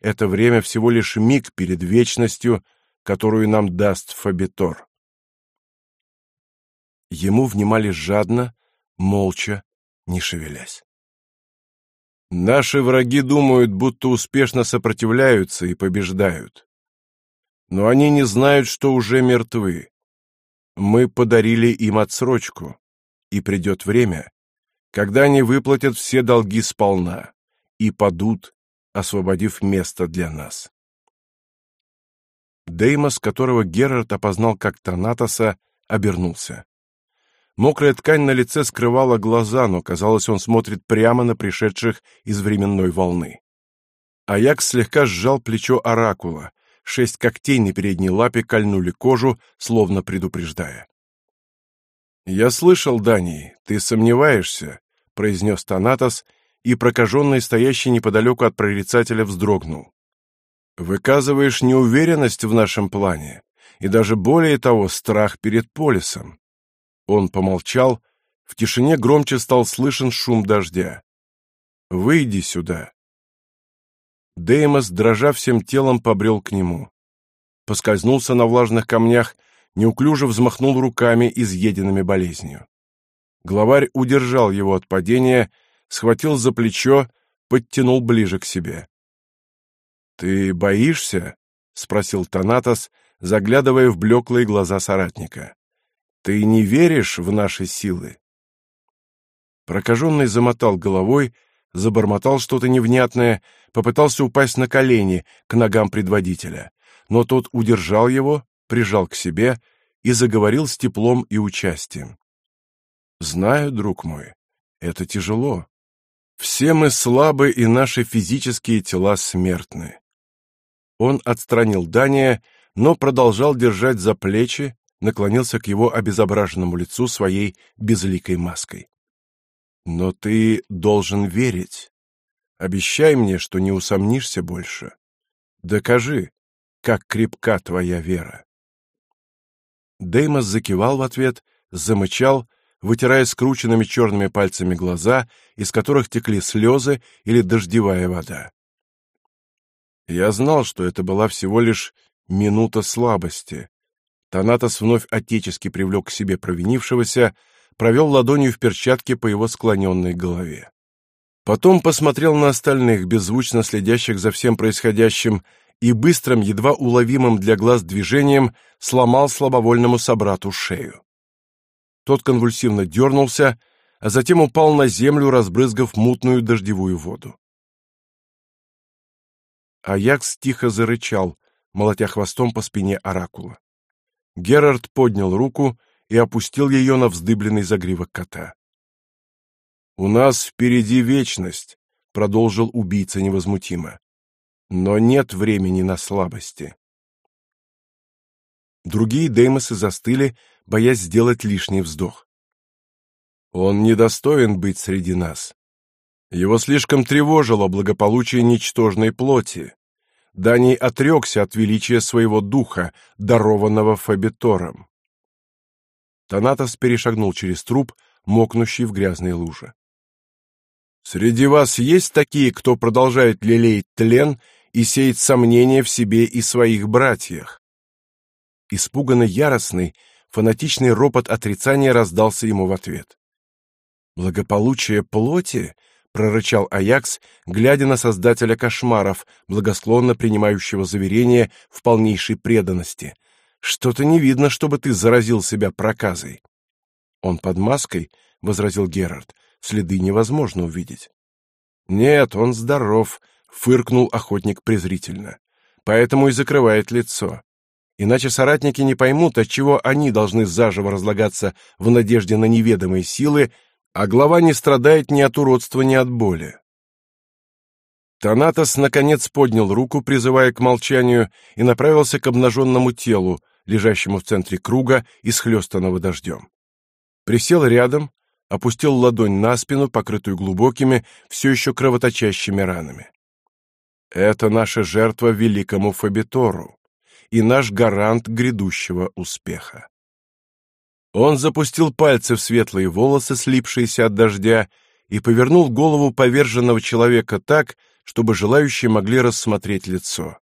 это время всего лишь миг перед вечностью, которую нам даст Фабитор. Ему внимали жадно, молча, не шевелясь. Наши враги думают, будто успешно сопротивляются и побеждают. Но они не знают, что уже мертвы. Мы подарили им отсрочку, и придет время, когда они выплатят все долги сполна и падут, освободив место для нас. Деймос, которого Герард опознал как Танатоса, обернулся. Мокрая ткань на лице скрывала глаза, но, казалось, он смотрит прямо на пришедших из временной волны. Аякс слегка сжал плечо оракула. Шесть когтей на передней лапе кольнули кожу, словно предупреждая. «Я слышал, Дани, ты сомневаешься», — произнес Танатос, и прокаженный, стоящий неподалеку от прорицателя, вздрогнул. «Выказываешь неуверенность в нашем плане, и даже более того, страх перед полисом. Он помолчал, в тишине громче стал слышен шум дождя. «Выйди сюда». Деймос, дрожа всем телом, побрел к нему. Поскользнулся на влажных камнях, неуклюже взмахнул руками, изъеденными болезнью. Главарь удержал его от падения, схватил за плечо, подтянул ближе к себе. «Ты боишься?» — спросил Танатос, заглядывая в блеклые глаза соратника. Ты не веришь в наши силы?» Прокаженный замотал головой, забормотал что-то невнятное, попытался упасть на колени к ногам предводителя, но тот удержал его, прижал к себе и заговорил с теплом и участием. «Знаю, друг мой, это тяжело. Все мы слабы, и наши физические тела смертны». Он отстранил Дания, но продолжал держать за плечи, наклонился к его обезображенному лицу своей безликой маской. «Но ты должен верить. Обещай мне, что не усомнишься больше. Докажи, как крепка твоя вера». Деймос закивал в ответ, замычал, вытирая скрученными черными пальцами глаза, из которых текли слезы или дождевая вода. Я знал, что это была всего лишь минута слабости, Танатос вновь отечески привлек к себе провинившегося, провел ладонью в перчатке по его склоненной голове. Потом посмотрел на остальных, беззвучно следящих за всем происходящим, и быстрым, едва уловимым для глаз движением сломал слабовольному собрату шею. Тот конвульсивно дернулся, а затем упал на землю, разбрызгав мутную дождевую воду. Аякс тихо зарычал, молотя хвостом по спине оракула. Герард поднял руку и опустил ее на вздыбленный загривок кота. «У нас впереди вечность», — продолжил убийца невозмутимо. «Но нет времени на слабости». Другие деймосы застыли, боясь сделать лишний вздох. «Он недостоин быть среди нас. Его слишком тревожило благополучие ничтожной плоти. Даний отрекся от величия своего духа, дарованного Фабитором. Танатос перешагнул через труп, мокнущий в грязной луже. «Среди вас есть такие, кто продолжает лелеять тлен и сеет сомнения в себе и своих братьях?» Испуганно яростный, фанатичный ропот отрицания раздался ему в ответ. «Благополучие плоти прорычал Аякс, глядя на создателя кошмаров, благосклонно принимающего заверение в полнейшей преданности. Что-то не видно, чтобы ты заразил себя проказой. Он под маской, возразил Герард. Следы невозможно увидеть. Нет, он здоров, фыркнул охотник презрительно. Поэтому и закрывает лицо. Иначе соратники не поймут, отчего они должны заживо разлагаться в надежде на неведомые силы, а глава не страдает ни от уродства, ни от боли. Танатос наконец поднял руку, призывая к молчанию, и направился к обнаженному телу, лежащему в центре круга, исхлестанного дождем. Присел рядом, опустил ладонь на спину, покрытую глубокими, все еще кровоточащими ранами. Это наша жертва великому Фабитору и наш гарант грядущего успеха. Он запустил пальцы в светлые волосы, слипшиеся от дождя, и повернул голову поверженного человека так, чтобы желающие могли рассмотреть лицо.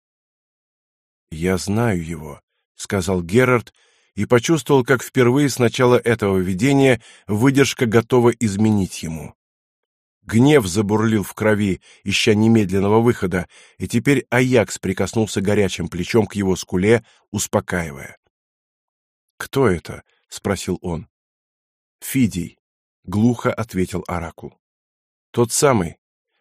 «Я знаю его», сказал Герард и почувствовал, как впервые с начала этого видения выдержка готова изменить ему. Гнев забурлил в крови, ища немедленного выхода, и теперь Аякс прикоснулся горячим плечом к его скуле, успокаивая. «Кто это?» — спросил он. «Фидий», — глухо ответил Оракул. «Тот самый,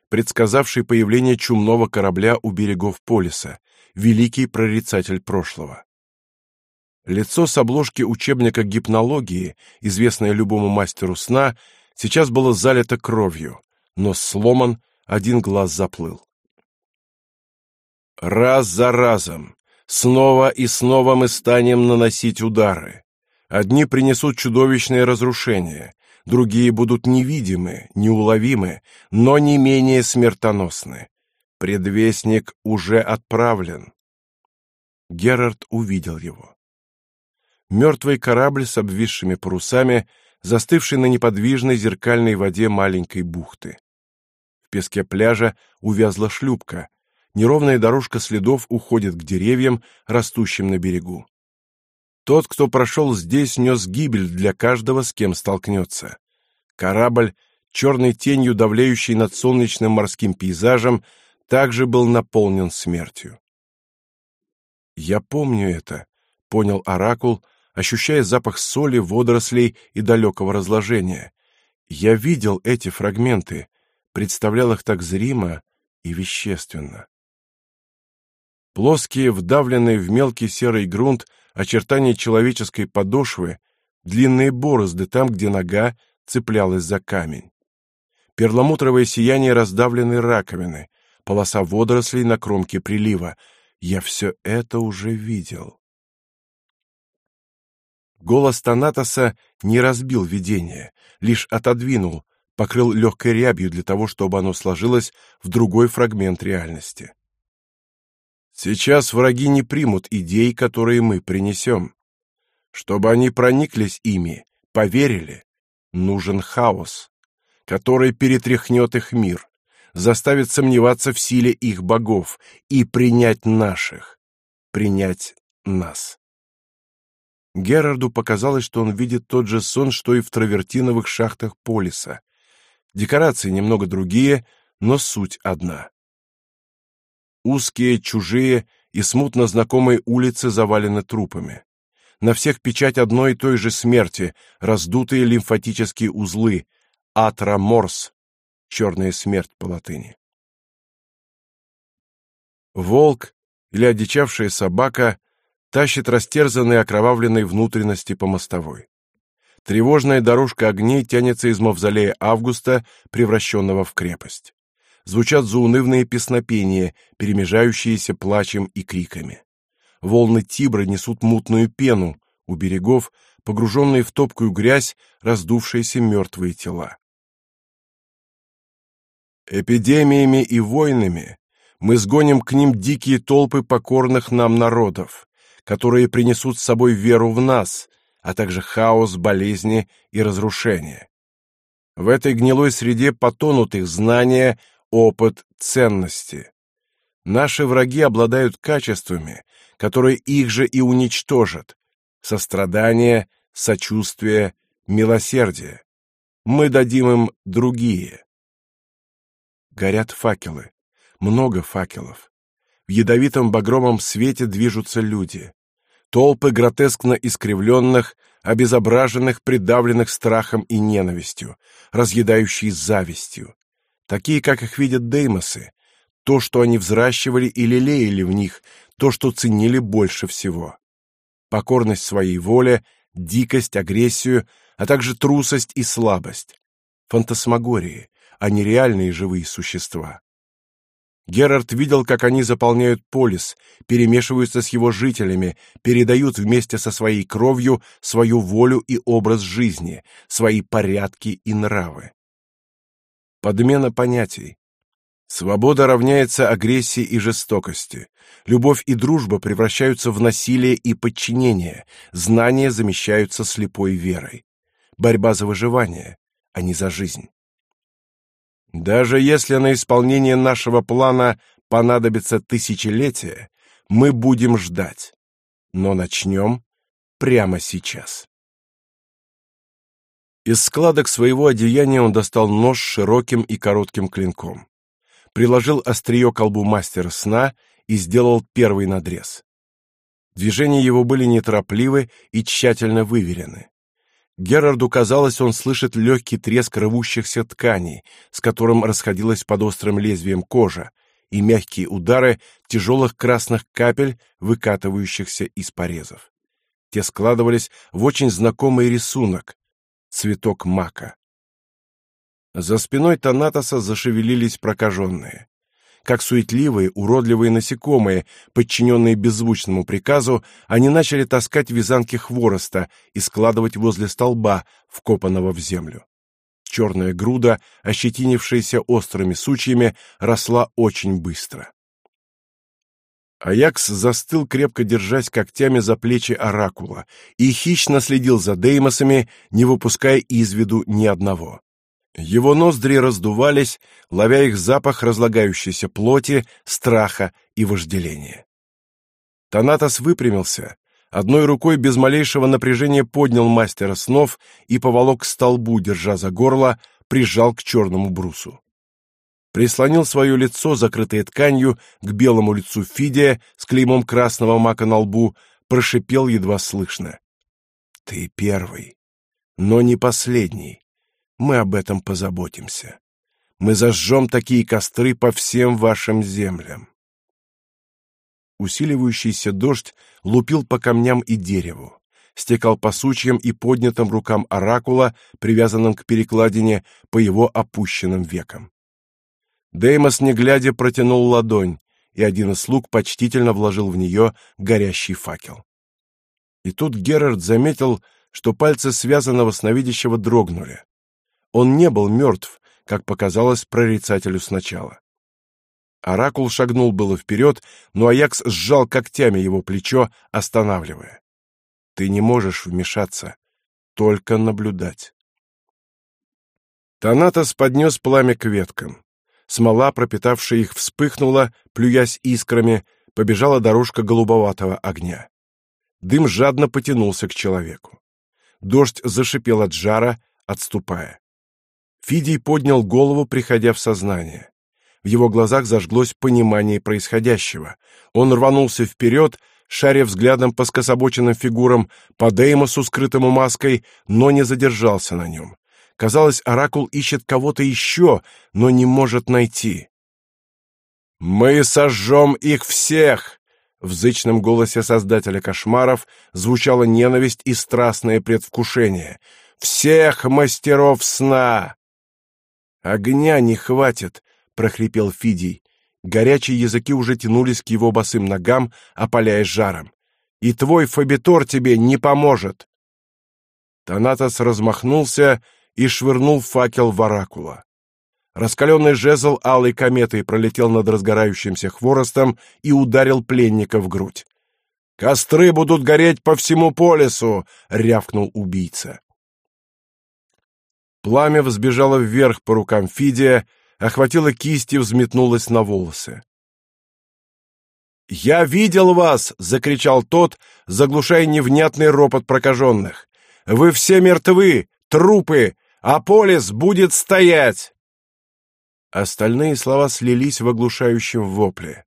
предсказавший появление чумного корабля у берегов Полиса, великий прорицатель прошлого. Лицо с обложки учебника гипнологии, известное любому мастеру сна, сейчас было залито кровью, но сломан, один глаз заплыл. Раз за разом, снова и снова мы станем наносить удары. Одни принесут чудовищное разрушение, другие будут невидимы, неуловимы, но не менее смертоносны. Предвестник уже отправлен. Герард увидел его. Мертвый корабль с обвисшими парусами, застывший на неподвижной зеркальной воде маленькой бухты. В песке пляжа увязла шлюпка. Неровная дорожка следов уходит к деревьям, растущим на берегу. Тот, кто прошел здесь, нес гибель для каждого, с кем столкнется. Корабль, черной тенью давлеющий над солнечным морским пейзажем, также был наполнен смертью. «Я помню это», — понял Оракул, ощущая запах соли, водорослей и далекого разложения. «Я видел эти фрагменты, представлял их так зримо и вещественно». Плоские, вдавленные в мелкий серый грунт очертания человеческой подошвы, длинные борозды там, где нога цеплялась за камень. Перламутровое сияние раздавленной раковины, полоса водорослей на кромке прилива. Я все это уже видел. Голос Танатоса не разбил видение, лишь отодвинул, покрыл легкой рябью для того, чтобы оно сложилось в другой фрагмент реальности. Сейчас враги не примут идей, которые мы принесем. Чтобы они прониклись ими, поверили, нужен хаос, который перетряхнет их мир, заставит сомневаться в силе их богов и принять наших, принять нас. Герарду показалось, что он видит тот же сон, что и в травертиновых шахтах Полиса. Декорации немного другие, но суть одна. Узкие, чужие и смутно знакомые улицы завалены трупами. На всех печать одной и той же смерти, раздутые лимфатические узлы, атраморс, черная смерть по латыни. Волк или одичавшая собака тащит растерзанные окровавленные внутренности по мостовой. Тревожная дорожка огней тянется из мавзолея Августа, превращенного в крепость. Звучат заунывные песнопения, перемежающиеся плачем и криками. Волны Тибра несут мутную пену, у берегов, погруженные в топкую грязь, раздувшиеся мертвые тела. Эпидемиями и войнами мы сгоним к ним дикие толпы покорных нам народов, которые принесут с собой веру в нас, а также хаос, болезни и разрушения. В этой гнилой среде потонут их знания, опыт, ценности. Наши враги обладают качествами, которые их же и уничтожат. Сострадание, сочувствие, милосердие. Мы дадим им другие. Горят факелы. Много факелов. В ядовитом багровом свете движутся люди. Толпы гротескно искривленных, обезображенных, придавленных страхом и ненавистью, разъедающие завистью. Такие, как их видят деймосы. То, что они взращивали и лелеяли в них, то, что ценили больше всего. Покорность своей воле, дикость, агрессию, а также трусость и слабость. Фантасмагории, а не реальные живые существа. Герард видел, как они заполняют полис, перемешиваются с его жителями, передают вместе со своей кровью свою волю и образ жизни, свои порядки и нравы. Подмена понятий. Свобода равняется агрессии и жестокости. Любовь и дружба превращаются в насилие и подчинение. Знания замещаются слепой верой. Борьба за выживание, а не за жизнь. Даже если на исполнение нашего плана понадобится тысячелетия, мы будем ждать. Но начнем прямо сейчас. Из складок своего одеяния он достал нож широким и коротким клинком. Приложил острие к колбу мастера сна и сделал первый надрез. Движения его были неторопливы и тщательно выверены. Герарду казалось, он слышит легкий треск рвущихся тканей, с которым расходилась под острым лезвием кожа, и мягкие удары тяжелых красных капель, выкатывающихся из порезов. Те складывались в очень знакомый рисунок — цветок мака. За спиной Танатоса зашевелились прокаженные. Как суетливые, уродливые насекомые, подчиненные беззвучному приказу, они начали таскать вязанки хвороста и складывать возле столба, вкопанного в землю. Черная груда, ощетинившаяся острыми сучьями, росла очень быстро. Аякс застыл, крепко держась когтями за плечи оракула, и хищно следил за деймосами, не выпуская из виду ни одного. Его ноздри раздувались, ловя их запах разлагающейся плоти, страха и вожделения. Танатос выпрямился, одной рукой без малейшего напряжения поднял мастера снов и поволок к столбу, держа за горло, прижал к черному брусу. Прислонил свое лицо, закрытое тканью, к белому лицу Фидия с клеймом красного мака на лбу, прошипел едва слышно. «Ты первый, но не последний. Мы об этом позаботимся. Мы зажжем такие костры по всем вашим землям. Усиливающийся дождь лупил по камням и дереву, стекал по сучьям и поднятым рукам оракула, привязанным к перекладине по его опущенным векам. Деймос, не глядя, протянул ладонь, и один из слуг почтительно вложил в нее горящий факел. И тут Герард заметил, что пальцы связанного сновидящего дрогнули. Он не был мертв, как показалось прорицателю сначала. Оракул шагнул было вперед, но Аякс сжал когтями его плечо, останавливая. «Ты не можешь вмешаться, только наблюдать». Танатос поднес пламя к веткам. Смола, пропитавшая их, вспыхнула, плюясь искрами, побежала дорожка голубоватого огня. Дым жадно потянулся к человеку. Дождь зашипел от жара, отступая. Фидий поднял голову, приходя в сознание. В его глазах зажглось понимание происходящего. Он рванулся вперед, шаря взглядом по скособоченным фигурам, по Деймосу, скрытому маской, но не задержался на нем. Казалось, Оракул ищет кого-то еще, но не может найти. «Мы сожжем их всех!» В зычном голосе создателя кошмаров звучала ненависть и страстное предвкушение. «Всех мастеров сна!» Огня не хватит, прохрипел Фидий. Горячие языки уже тянулись к его босым ногам, опаляя жаром. И твой фабитор тебе не поможет. Танатос размахнулся и швырнул факел в оракула. Раскаленный жезл алой кометой пролетел над разгорающимся хворостом и ударил пленника в грудь. «Костры будут гореть по всему полюсу!» — рявкнул убийца. Пламя взбежало вверх по рукам Фидия, охватило кисти, взметнулось на волосы. «Я видел вас!» — закричал тот, заглушая невнятный ропот прокаженных. «Вы все мертвы! Трупы! А полис будет стоять!» Остальные слова слились в оглушающем вопле.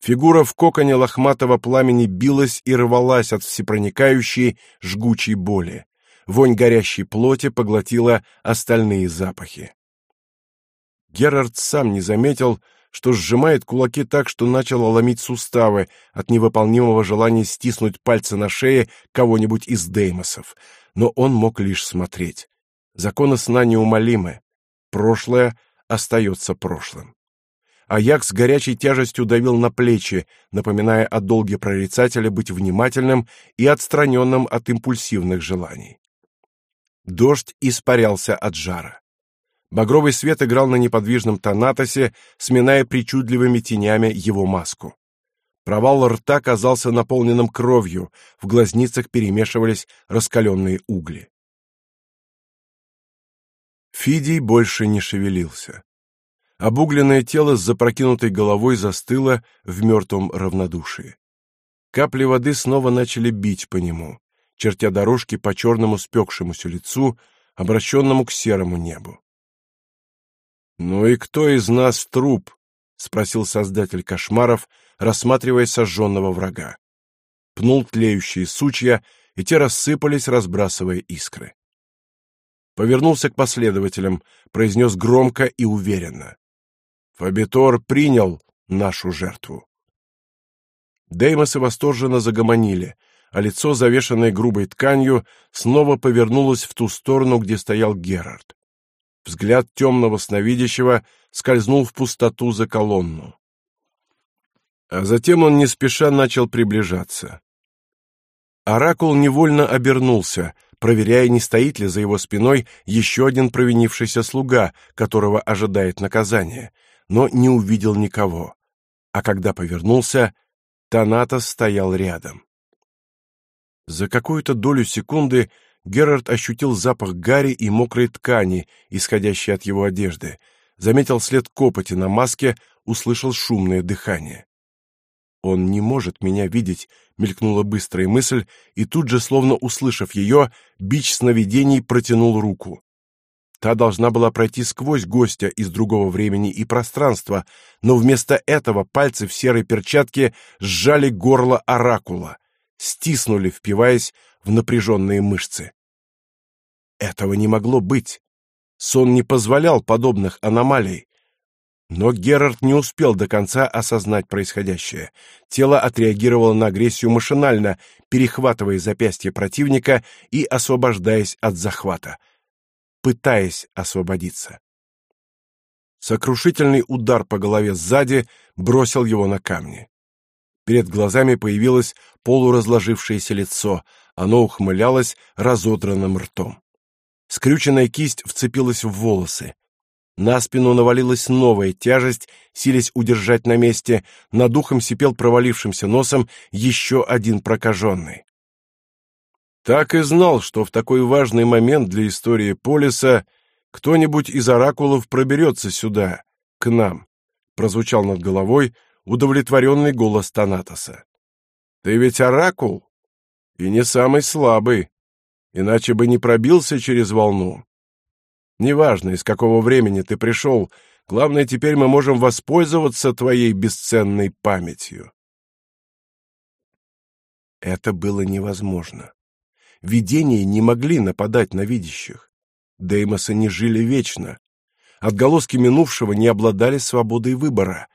Фигура в коконе лохматого пламени билась и рвалась от всепроникающей жгучей боли. Вонь горящей плоти поглотила остальные запахи. Герард сам не заметил, что сжимает кулаки так, что начал ломить суставы от невыполнимого желания стиснуть пальцы на шее кого-нибудь из деймосов, но он мог лишь смотреть. Законы сна неумолимы. Прошлое остается прошлым. Аякс горячей тяжестью давил на плечи, напоминая о долге прорицателя быть внимательным и отстраненным от импульсивных желаний. Дождь испарялся от жара. Багровый свет играл на неподвижном Танатосе, сминая причудливыми тенями его маску. Провал рта казался наполненным кровью, в глазницах перемешивались раскаленные угли. Фидий больше не шевелился. Обугленное тело с запрокинутой головой застыло в мертвом равнодушии. Капли воды снова начали бить по нему, чертя дорожки по черному спекшемуся лицу, обращенному к серому небу. «Ну и кто из нас труп?» — спросил создатель кошмаров, рассматривая сожженного врага. Пнул тлеющие сучья, и те рассыпались, разбрасывая искры. Повернулся к последователям, произнес громко и уверенно. «Фабитор принял нашу жертву». Деймосы восторженно загомонили, а лицо, завешанное грубой тканью, снова повернулось в ту сторону, где стоял Герард. Взгляд темного сновидящего скользнул в пустоту за колонну. А затем он не спеша начал приближаться. Оракул невольно обернулся, проверяя, не стоит ли за его спиной еще один провинившийся слуга, которого ожидает наказание, но не увидел никого. А когда повернулся, Танатос стоял рядом. За какую-то долю секунды Герард ощутил запах гари и мокрой ткани, исходящей от его одежды, заметил след копоти на маске, услышал шумное дыхание. «Он не может меня видеть», — мелькнула быстрая мысль, и тут же, словно услышав ее, бич сновидений протянул руку. Та должна была пройти сквозь гостя из другого времени и пространства, но вместо этого пальцы в серой перчатке сжали горло оракула, стиснули, впиваясь в напряженные мышцы. Этого не могло быть. Сон не позволял подобных аномалий. Но Герард не успел до конца осознать происходящее. Тело отреагировало на агрессию машинально, перехватывая запястье противника и освобождаясь от захвата пытаясь освободиться. Сокрушительный удар по голове сзади бросил его на камни. Перед глазами появилось полуразложившееся лицо, оно ухмылялось разодранным ртом. Скрюченная кисть вцепилась в волосы. На спину навалилась новая тяжесть, силясь удержать на месте, над духом сипел провалившимся носом еще один прокаженный. Так и знал, что в такой важный момент для истории Полиса кто-нибудь из оракулов проберется сюда, к нам, прозвучал над головой удовлетворенный голос Танатоса. Ты ведь оракул? И не самый слабый, иначе бы не пробился через волну. Неважно, из какого времени ты пришел, главное, теперь мы можем воспользоваться твоей бесценной памятью. Это было невозможно видения не могли нападать на видящих. Деймосы не жили вечно. Отголоски минувшего не обладали свободой выбора.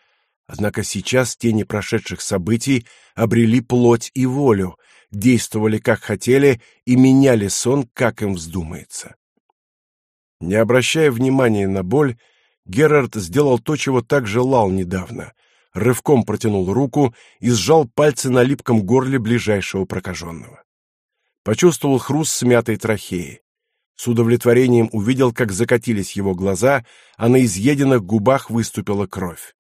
Однако сейчас тени прошедших событий обрели плоть и волю, действовали как хотели и меняли сон, как им вздумается. Не обращая внимания на боль, Герард сделал то, чего так желал недавно. Рывком протянул руку и сжал пальцы на липком горле ближайшего прокаженного почувствовал хруст смятой трахеи. С удовлетворением увидел, как закатились его глаза, а на изъеденных губах выступила кровь.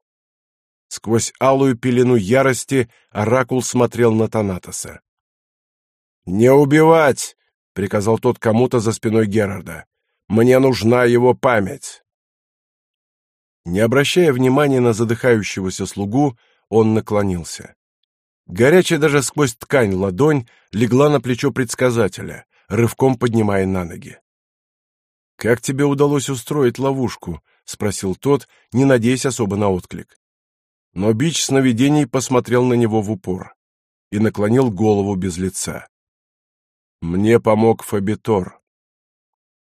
Сквозь алую пелену ярости оракул смотрел на Танатоса. «Не убивать!» — приказал тот кому-то за спиной Герарда. «Мне нужна его память!» Не обращая внимания на задыхающегося слугу, он наклонился. Горячая даже сквозь ткань ладонь легла на плечо предсказателя, рывком поднимая на ноги. «Как тебе удалось устроить ловушку?» — спросил тот, не надеясь особо на отклик. Но бич сновидений посмотрел на него в упор и наклонил голову без лица. «Мне помог Фабитор».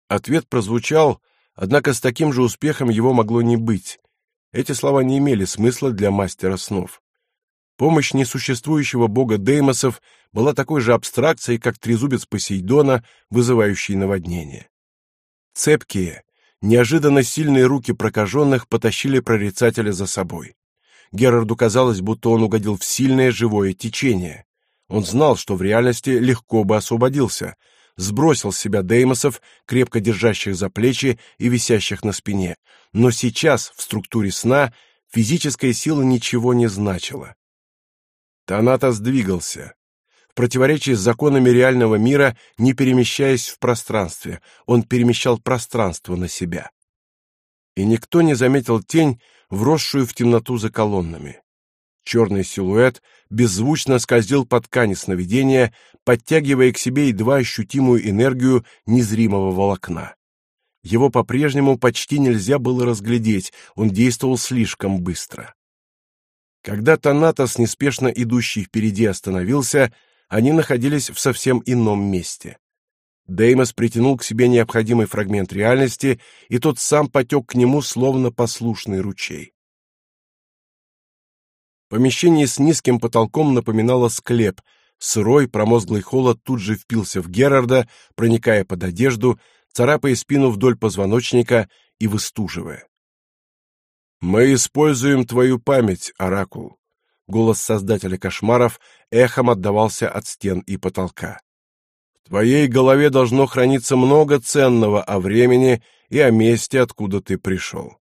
Ответ прозвучал, однако с таким же успехом его могло не быть. Эти слова не имели смысла для мастера снов. Помощь несуществующего бога Деймосов была такой же абстракцией, как трезубец Посейдона, вызывающий наводнение. Цепкие, неожиданно сильные руки прокаженных потащили прорицателя за собой. Герарду казалось, будто он угодил в сильное живое течение. Он знал, что в реальности легко бы освободился, сбросил с себя Деймосов, крепко держащих за плечи и висящих на спине. Но сейчас, в структуре сна, физическая сила ничего не значила. Танатос двигался. В противоречии с законами реального мира, не перемещаясь в пространстве, он перемещал пространство на себя. И никто не заметил тень, вросшую в темноту за колоннами. Черный силуэт беззвучно скользил по ткани сновидения, подтягивая к себе едва ощутимую энергию незримого волокна. Его по-прежнему почти нельзя было разглядеть, он действовал слишком быстро. Когда Танатос, неспешно идущий впереди, остановился, они находились в совсем ином месте. Деймос притянул к себе необходимый фрагмент реальности, и тот сам потек к нему, словно послушный ручей. Помещение с низким потолком напоминало склеп. Сырой, промозглый холод тут же впился в Герарда, проникая под одежду, царапая спину вдоль позвоночника и выстуживая. «Мы используем твою память, Оракул», — голос создателя кошмаров эхом отдавался от стен и потолка. «В твоей голове должно храниться много ценного о времени и о месте, откуда ты пришел.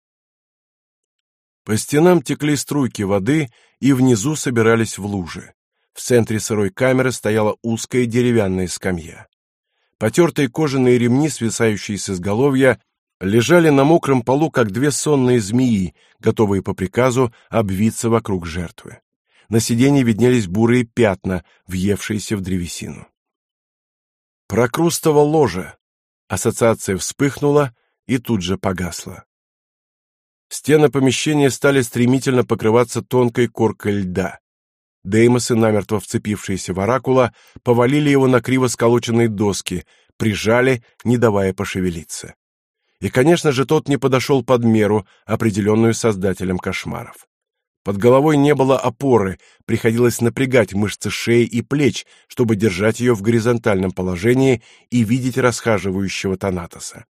По стенам текли струйки воды, и внизу собирались в лужи. В центре сырой камеры стояла узкая деревянная скамья. Потертые кожаные ремни, свисающие с изголовья, лежали на мокром полу, как две сонные змеи, готовые по приказу обвиться вокруг жертвы. На сиденье виднелись бурые пятна, въевшиеся в древесину. Прокрустово ложе. Ассоциация вспыхнула и тут же погасла. Стены помещения стали стремительно покрываться тонкой коркой льда. Деймосы, намертво вцепившиеся в оракула, повалили его на криво сколоченные доски, прижали, не давая пошевелиться. И, конечно же, тот не подошел под меру, определенную создателем кошмаров. Под головой не было опоры, приходилось напрягать мышцы шеи и плеч, чтобы держать ее в горизонтальном положении и видеть расхаживающего Танатоса.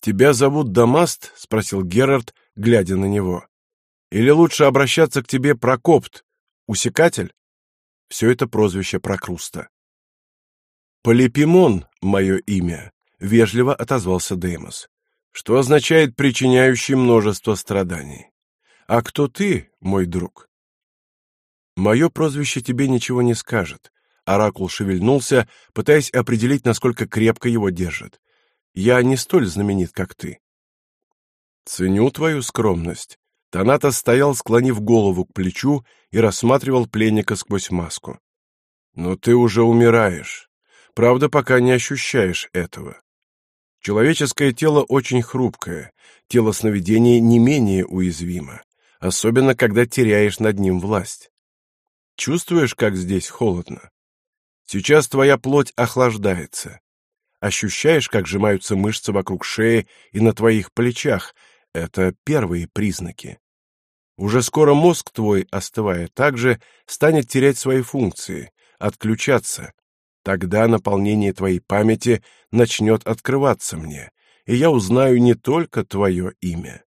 «Тебя зовут Дамаст?» — спросил Герард, глядя на него. «Или лучше обращаться к тебе Прокопт, усекатель?» Все это прозвище Прокруста. «Полипимон — мое имя», — вежливо отозвался Деймос, что означает «причиняющий множество страданий». «А кто ты, мой друг?» «Мое прозвище тебе ничего не скажет», — Оракул шевельнулся, пытаясь определить, насколько крепко его держит. Я не столь знаменит, как ты. Ценю твою скромность. Таната стоял, склонив голову к плечу и рассматривал пленника сквозь маску. Но ты уже умираешь. Правда, пока не ощущаешь этого. Человеческое тело очень хрупкое, тело сновидений не менее уязвимо, особенно когда теряешь над ним власть. Чувствуешь, как здесь холодно? Сейчас твоя плоть охлаждается. Ощущаешь, как сжимаются мышцы вокруг шеи и на твоих плечах. Это первые признаки. Уже скоро мозг твой, остывая также, станет терять свои функции, отключаться. Тогда наполнение твоей памяти начнет открываться мне, и я узнаю не только твое имя.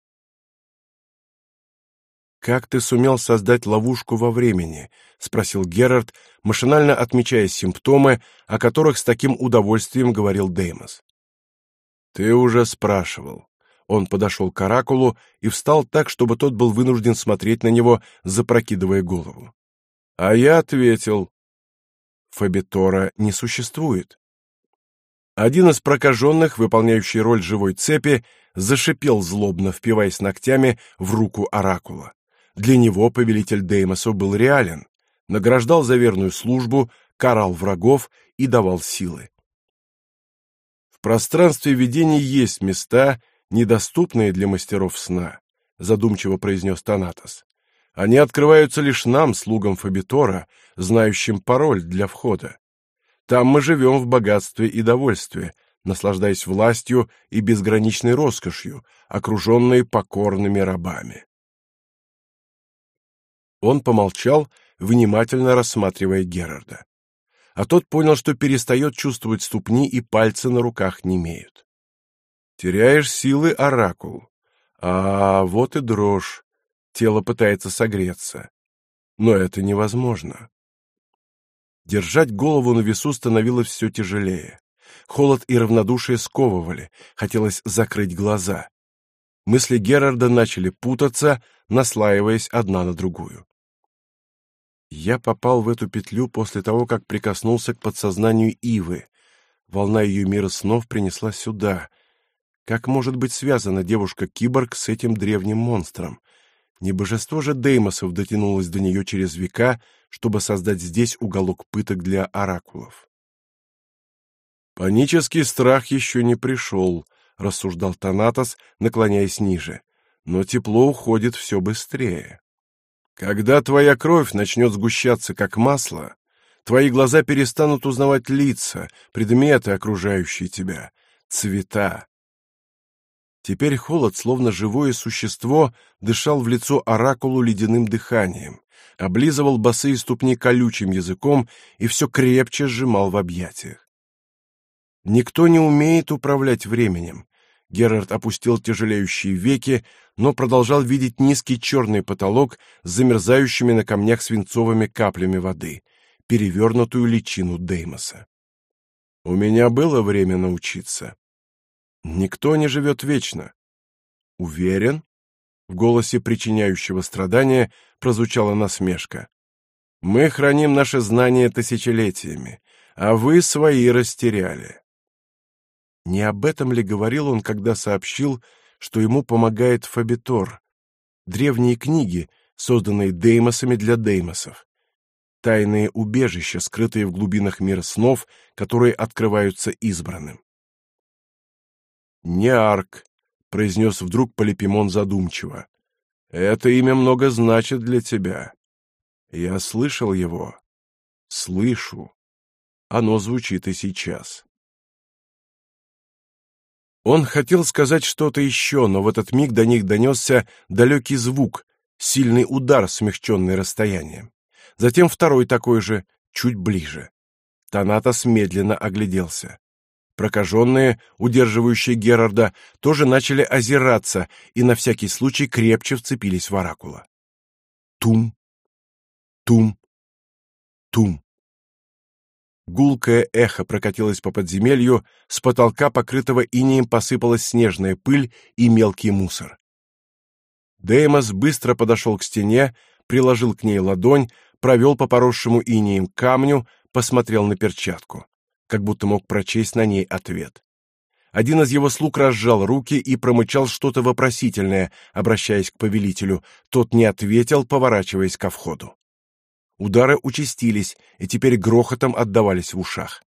«Как ты сумел создать ловушку во времени?» — спросил Герард, машинально отмечая симптомы, о которых с таким удовольствием говорил Деймос. «Ты уже спрашивал». Он подошел к Оракулу и встал так, чтобы тот был вынужден смотреть на него, запрокидывая голову. А я ответил, Фабитора не существует. Один из прокаженных, выполняющий роль живой цепи, зашипел злобно, впиваясь ногтями в руку Оракула. Для него повелитель Деймосов был реален, награждал за верную службу, карал врагов и давал силы. В пространстве видений есть места, недоступные для мастеров сна, задумчиво произнес Танатос. Они открываются лишь нам, слугам Фабитора, знающим пароль для входа. Там мы живем в богатстве и довольстве, наслаждаясь властью и безграничной роскошью, окруженные покорными рабами. Он помолчал, внимательно рассматривая Герарда. А тот понял, что перестает чувствовать ступни и пальцы на руках не имеют. Теряешь силы, оракул. А вот и дрожь. Тело пытается согреться. Но это невозможно. Держать голову на весу становилось все тяжелее. Холод и равнодушие сковывали, хотелось закрыть глаза. Мысли Герарда начали путаться, наслаиваясь одна на другую. Я попал в эту петлю после того, как прикоснулся к подсознанию Ивы. Волна ее мира снов принесла сюда. Как может быть связана девушка-киборг с этим древним монстром? Не божество же Деймосов дотянулось до нее через века, чтобы создать здесь уголок пыток для оракулов. «Панический страх еще не пришел», — рассуждал Танатос, наклоняясь ниже, «но тепло уходит все быстрее. Когда твоя кровь начнет сгущаться, как масло, твои глаза перестанут узнавать лица, предметы, окружающие тебя, цвета, Теперь холод, словно живое существо, дышал в лицо оракулу ледяным дыханием, облизывал босые ступни колючим языком и все крепче сжимал в объятиях. Никто не умеет управлять временем. Герард опустил тяжелеющие веки, но продолжал видеть низкий черный потолок с замерзающими на камнях свинцовыми каплями воды, перевернутую личину Деймоса. У меня было время научиться. Никто не живет вечно. Уверен? В голосе причиняющего страдания прозвучала насмешка. Мы храним наши знания тысячелетиями, а вы свои растеряли. Не об этом ли говорил он, когда сообщил, что ему помогает Фабитор, древние книги, созданные Деймосами для Деймосов, тайные убежища, скрытые в глубинах мира снов, которые открываются избранным. «Не Арк», — произнес вдруг Полипимон задумчиво. «Это имя много значит для тебя. Я слышал его. Слышу. Оно звучит и сейчас». Он хотел сказать что-то еще, но в этот миг до них донесся далекий звук, сильный удар, смягченный расстоянием. Затем второй такой же, чуть ближе. Танатос медленно огляделся. Прокаженные, удерживающие Герарда, тоже начали озираться и на всякий случай крепче вцепились в оракула. Тум, тум, тум. Гулкое эхо прокатилось по подземелью, с потолка, покрытого инеем, посыпалась снежная пыль и мелкий мусор. Деймос быстро подошел к стене, приложил к ней ладонь, провел по поросшему инеем камню, посмотрел на перчатку как будто мог прочесть на ней ответ. Один из его слуг разжал руки и промычал что-то вопросительное, обращаясь к повелителю. Тот не ответил, поворачиваясь ко входу. Удары участились и теперь грохотом отдавались в ушах.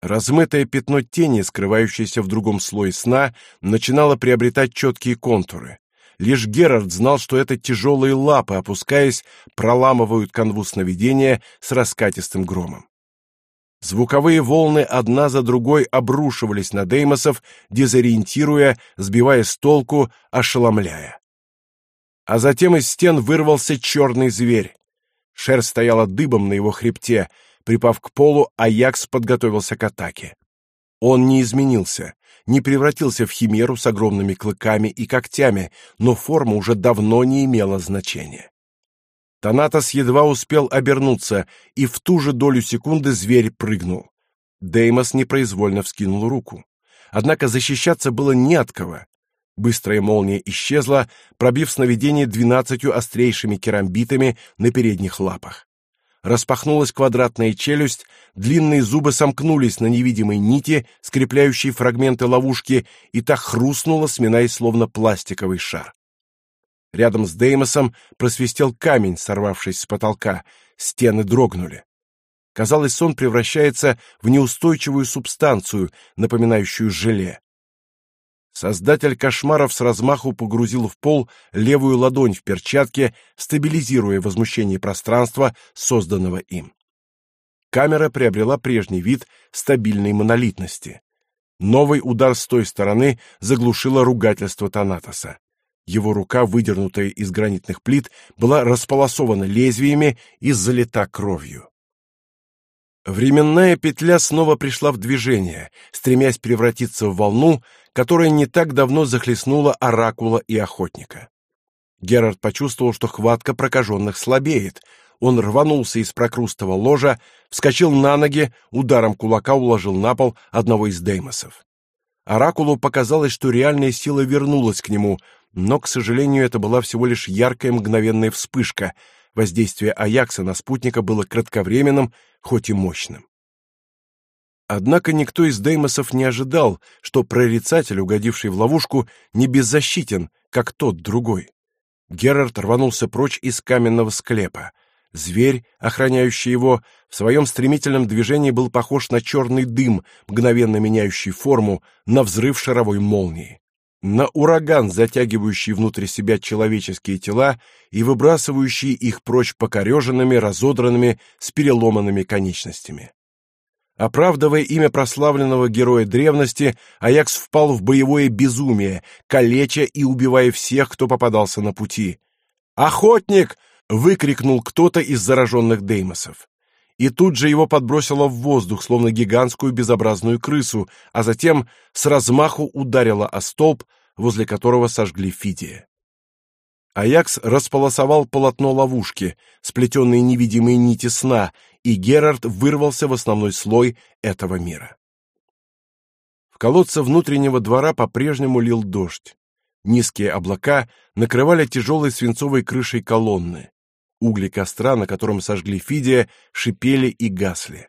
Размытое пятно тени, скрывающееся в другом слое сна, начинало приобретать четкие контуры. Лишь Герард знал, что это тяжелые лапы, опускаясь, проламывают канву сновидения с раскатистым громом. Звуковые волны одна за другой обрушивались на Деймосов, дезориентируя, сбивая с толку, ошеломляя. А затем из стен вырвался черный зверь. Шерсть стояла дыбом на его хребте. Припав к полу, Аякс подготовился к атаке. Он не изменился, не превратился в химеру с огромными клыками и когтями, но форма уже давно не имела значения. Танатос едва успел обернуться, и в ту же долю секунды зверь прыгнул. Деймос непроизвольно вскинул руку. Однако защищаться было не от кого. Быстрая молния исчезла, пробив сновидение двенадцатью острейшими керамбитами на передних лапах. Распахнулась квадратная челюсть, длинные зубы сомкнулись на невидимой нити, скрепляющей фрагменты ловушки, и та хрустнула, сминаясь словно пластиковый шар. Рядом с Деймосом просвистел камень, сорвавшись с потолка. Стены дрогнули. Казалось, сон превращается в неустойчивую субстанцию, напоминающую желе. Создатель кошмаров с размаху погрузил в пол левую ладонь в перчатке, стабилизируя возмущение пространства, созданного им. Камера приобрела прежний вид стабильной монолитности. Новый удар с той стороны заглушило ругательство Танатоса. Его рука, выдернутая из гранитных плит, была располосована лезвиями и залита кровью. Временная петля снова пришла в движение, стремясь превратиться в волну, которая не так давно захлестнула оракула и охотника. Герард почувствовал, что хватка прокаженных слабеет. Он рванулся из прокрустого ложа, вскочил на ноги, ударом кулака уложил на пол одного из деймосов. Оракулу показалось, что реальная сила вернулась к нему, но, к сожалению, это была всего лишь яркая мгновенная вспышка. Воздействие Аякса на спутника было кратковременным, хоть и мощным. Однако никто из Деймосов не ожидал, что прорицатель, угодивший в ловушку, не беззащитен, как тот другой. Герард рванулся прочь из каменного склепа. Зверь, охраняющий его, в своем стремительном движении был похож на черный дым, мгновенно меняющий форму, на взрыв шаровой молнии, на ураган, затягивающий внутрь себя человеческие тела и выбрасывающий их прочь покореженными, разодранными, с переломанными конечностями. Оправдывая имя прославленного героя древности, Аякс впал в боевое безумие, калеча и убивая всех, кто попадался на пути. «Охотник!» — выкрикнул кто-то из зараженных деймосов. И тут же его подбросило в воздух, словно гигантскую безобразную крысу, а затем с размаху ударило о столб, возле которого сожгли Фидия. Аякс располосовал полотно ловушки, сплетенные невидимые нити сна, и Герард вырвался в основной слой этого мира. В колодце внутреннего двора по-прежнему лил дождь. Низкие облака накрывали тяжелой свинцовой крышей колонны. Угли костра, на котором сожгли Фидия, шипели и гасли.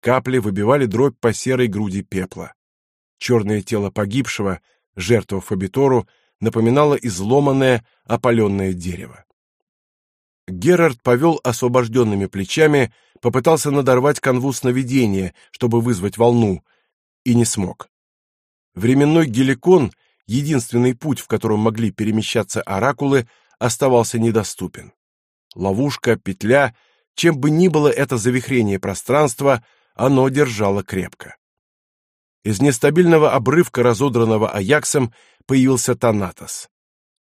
Капли выбивали дробь по серой груди пепла. Черное тело погибшего, жертва Фабитору, напоминало изломанное, опаленное дерево. Герард повел освобожденными плечами, попытался надорвать канву сновидения, чтобы вызвать волну, и не смог. Временной геликон, единственный путь, в котором могли перемещаться оракулы, оставался недоступен. Ловушка, петля, чем бы ни было это завихрение пространства, оно держало крепко. Из нестабильного обрывка, разодранного Аяксом, появился Танатос.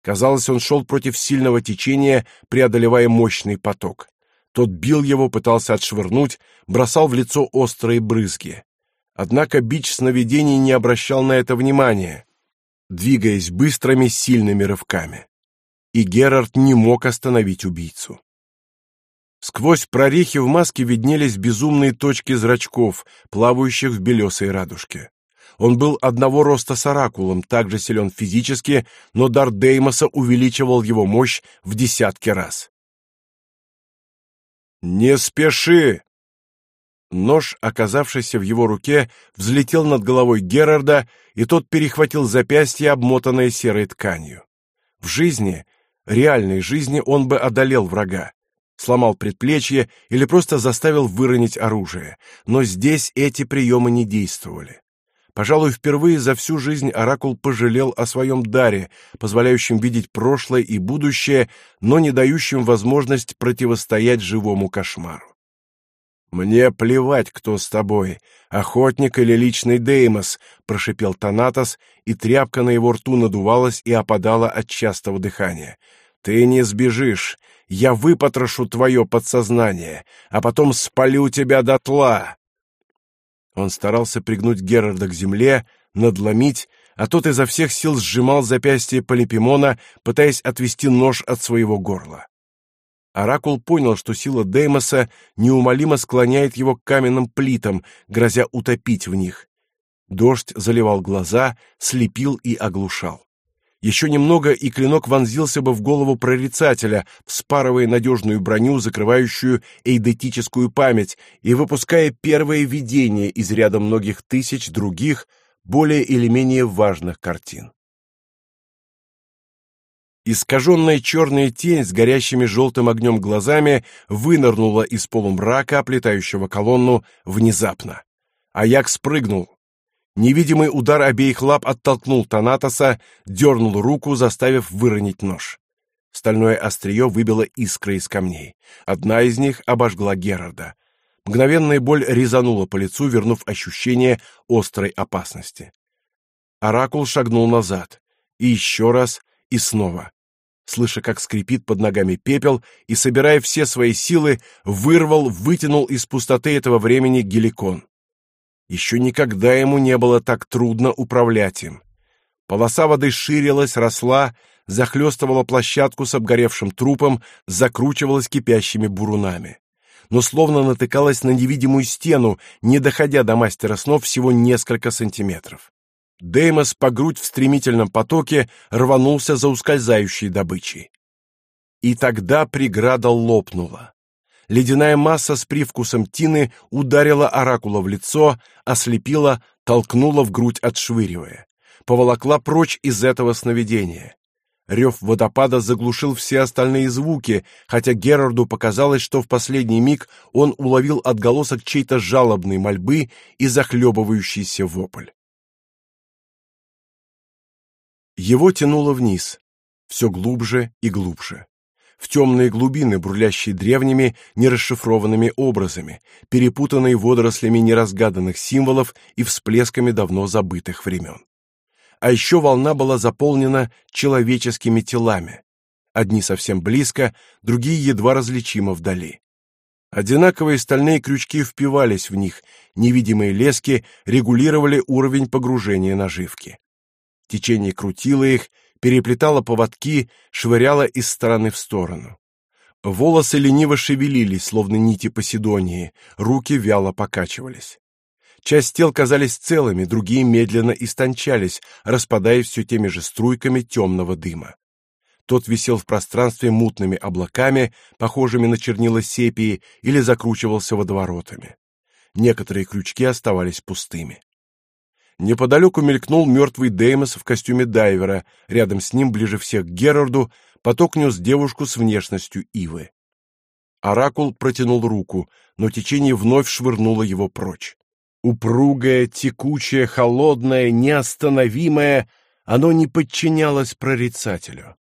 Казалось, он шел против сильного течения, преодолевая мощный поток. Тот бил его, пытался отшвырнуть, бросал в лицо острые брызги. Однако бич сновидений не обращал на это внимания, двигаясь быстрыми, сильными рывками. И Герард не мог остановить убийцу. Сквозь прорехи в маске виднелись безумные точки зрачков, плавающих в белесой радужке. Он был одного роста с оракулом, также силен физически, но дар Деймоса увеличивал его мощь в десятки раз. «Не спеши!» Нож, оказавшийся в его руке, взлетел над головой Герарда, и тот перехватил запястье, обмотанное серой тканью. В жизни, реальной жизни, он бы одолел врага, сломал предплечье или просто заставил выронить оружие, но здесь эти приемы не действовали. Пожалуй, впервые за всю жизнь Оракул пожалел о своем даре, позволяющем видеть прошлое и будущее, но не дающем возможность противостоять живому кошмару. «Мне плевать, кто с тобой, охотник или личный Деймос», — прошипел Танатос, и тряпка на его рту надувалась и опадала от частого дыхания. «Ты не сбежишь. Я выпотрошу твое подсознание, а потом спалю тебя дотла. Он старался пригнуть Герарда к земле, надломить, а тот изо всех сил сжимал запястье Полипимона, пытаясь отвести нож от своего горла. Оракул понял, что сила Деймоса неумолимо склоняет его к каменным плитам, грозя утопить в них. Дождь заливал глаза, слепил и оглушал. Еще немного, и клинок вонзился бы в голову прорицателя, вспарывая надежную броню, закрывающую эйдетическую память, и выпуская первое видение из ряда многих тысяч других, более или менее важных картин. Искаженная черная тень с горящими желтым огнем глазами вынырнула из полумрака, оплетающего колонну, внезапно. Аяк спрыгнул, Невидимый удар обеих лап оттолкнул Танатоса, дернул руку, заставив выронить нож. Стальное острие выбило искры из камней. Одна из них обожгла Герарда. Мгновенная боль резанула по лицу, вернув ощущение острой опасности. Оракул шагнул назад. И еще раз, и снова. Слыша, как скрипит под ногами пепел, и, собирая все свои силы, вырвал, вытянул из пустоты этого времени геликон. Еще никогда ему не было так трудно управлять им. Полоса воды ширилась, росла, захлестывала площадку с обгоревшим трупом, закручивалась кипящими бурунами. Но словно натыкалась на невидимую стену, не доходя до мастера снов всего несколько сантиметров. Деймос по грудь в стремительном потоке рванулся за ускользающей добычей. И тогда преграда лопнула. Ледяная масса с привкусом тины ударила оракула в лицо, ослепила, толкнула в грудь, отшвыривая. Поволокла прочь из этого сновидения. Рев водопада заглушил все остальные звуки, хотя Герарду показалось, что в последний миг он уловил отголосок чьей-то жалобной мольбы и захлебывающийся вопль. Его тянуло вниз, все глубже и глубже, в темные глубины, бурлящие древними, нерасшифрованными образами, перепутанные водорослями неразгаданных символов и всплесками давно забытых времен. А еще волна была заполнена человеческими телами. Одни совсем близко, другие едва различимо вдали. Одинаковые стальные крючки впивались в них, невидимые лески регулировали уровень погружения наживки. Течение крутило их, переплетало поводки, швыряло из стороны в сторону. Волосы лениво шевелились, словно нити Поседонии, руки вяло покачивались. Часть тел казались целыми, другие медленно истончались, распадаясь все теми же струйками темного дыма. Тот висел в пространстве мутными облаками, похожими на чернила сепии, или закручивался водоворотами. Некоторые крючки оставались пустыми. Неподалеку мелькнул мертвый Деймос в костюме дайвера, рядом с ним, ближе всех к Герарду, поток нес девушку с внешностью ивы. Оракул протянул руку, но течение вновь швырнуло его прочь. Упругое, текучее, холодное, неостановимое, оно не подчинялось прорицателю.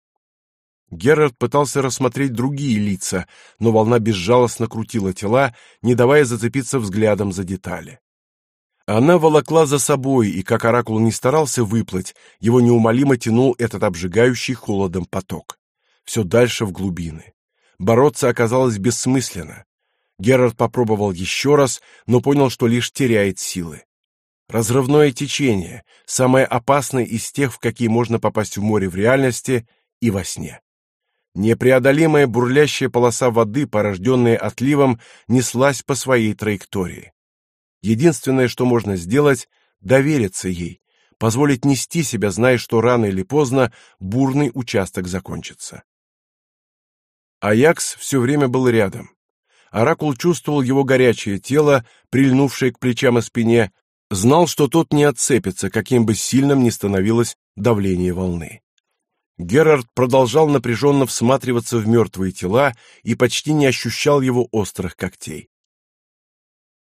Герард пытался рассмотреть другие лица, но волна безжалостно крутила тела, не давая зацепиться взглядом за детали. Она волокла за собой, и как оракул не старался выплыть, его неумолимо тянул этот обжигающий холодом поток. Все дальше в глубины. Бороться оказалось бессмысленно. Герард попробовал еще раз, но понял, что лишь теряет силы. Разрывное течение, самое опасное из тех, в какие можно попасть в море в реальности и во сне. Непреодолимая бурлящая полоса воды, порожденная отливом, неслась по своей траектории. Единственное, что можно сделать довериться ей, позволить нести себя, зная, что рано или поздно бурный участок закончится. Аякс все время был рядом. Оракул чувствовал его горячее тело, прильнувшее к плечам и спине, знал, что тот не отцепится, каким бы сильным ни становилось давление волны. Герард продолжал напряженно всматриваться в мертвые тела и почти не ощущал его острых когтей.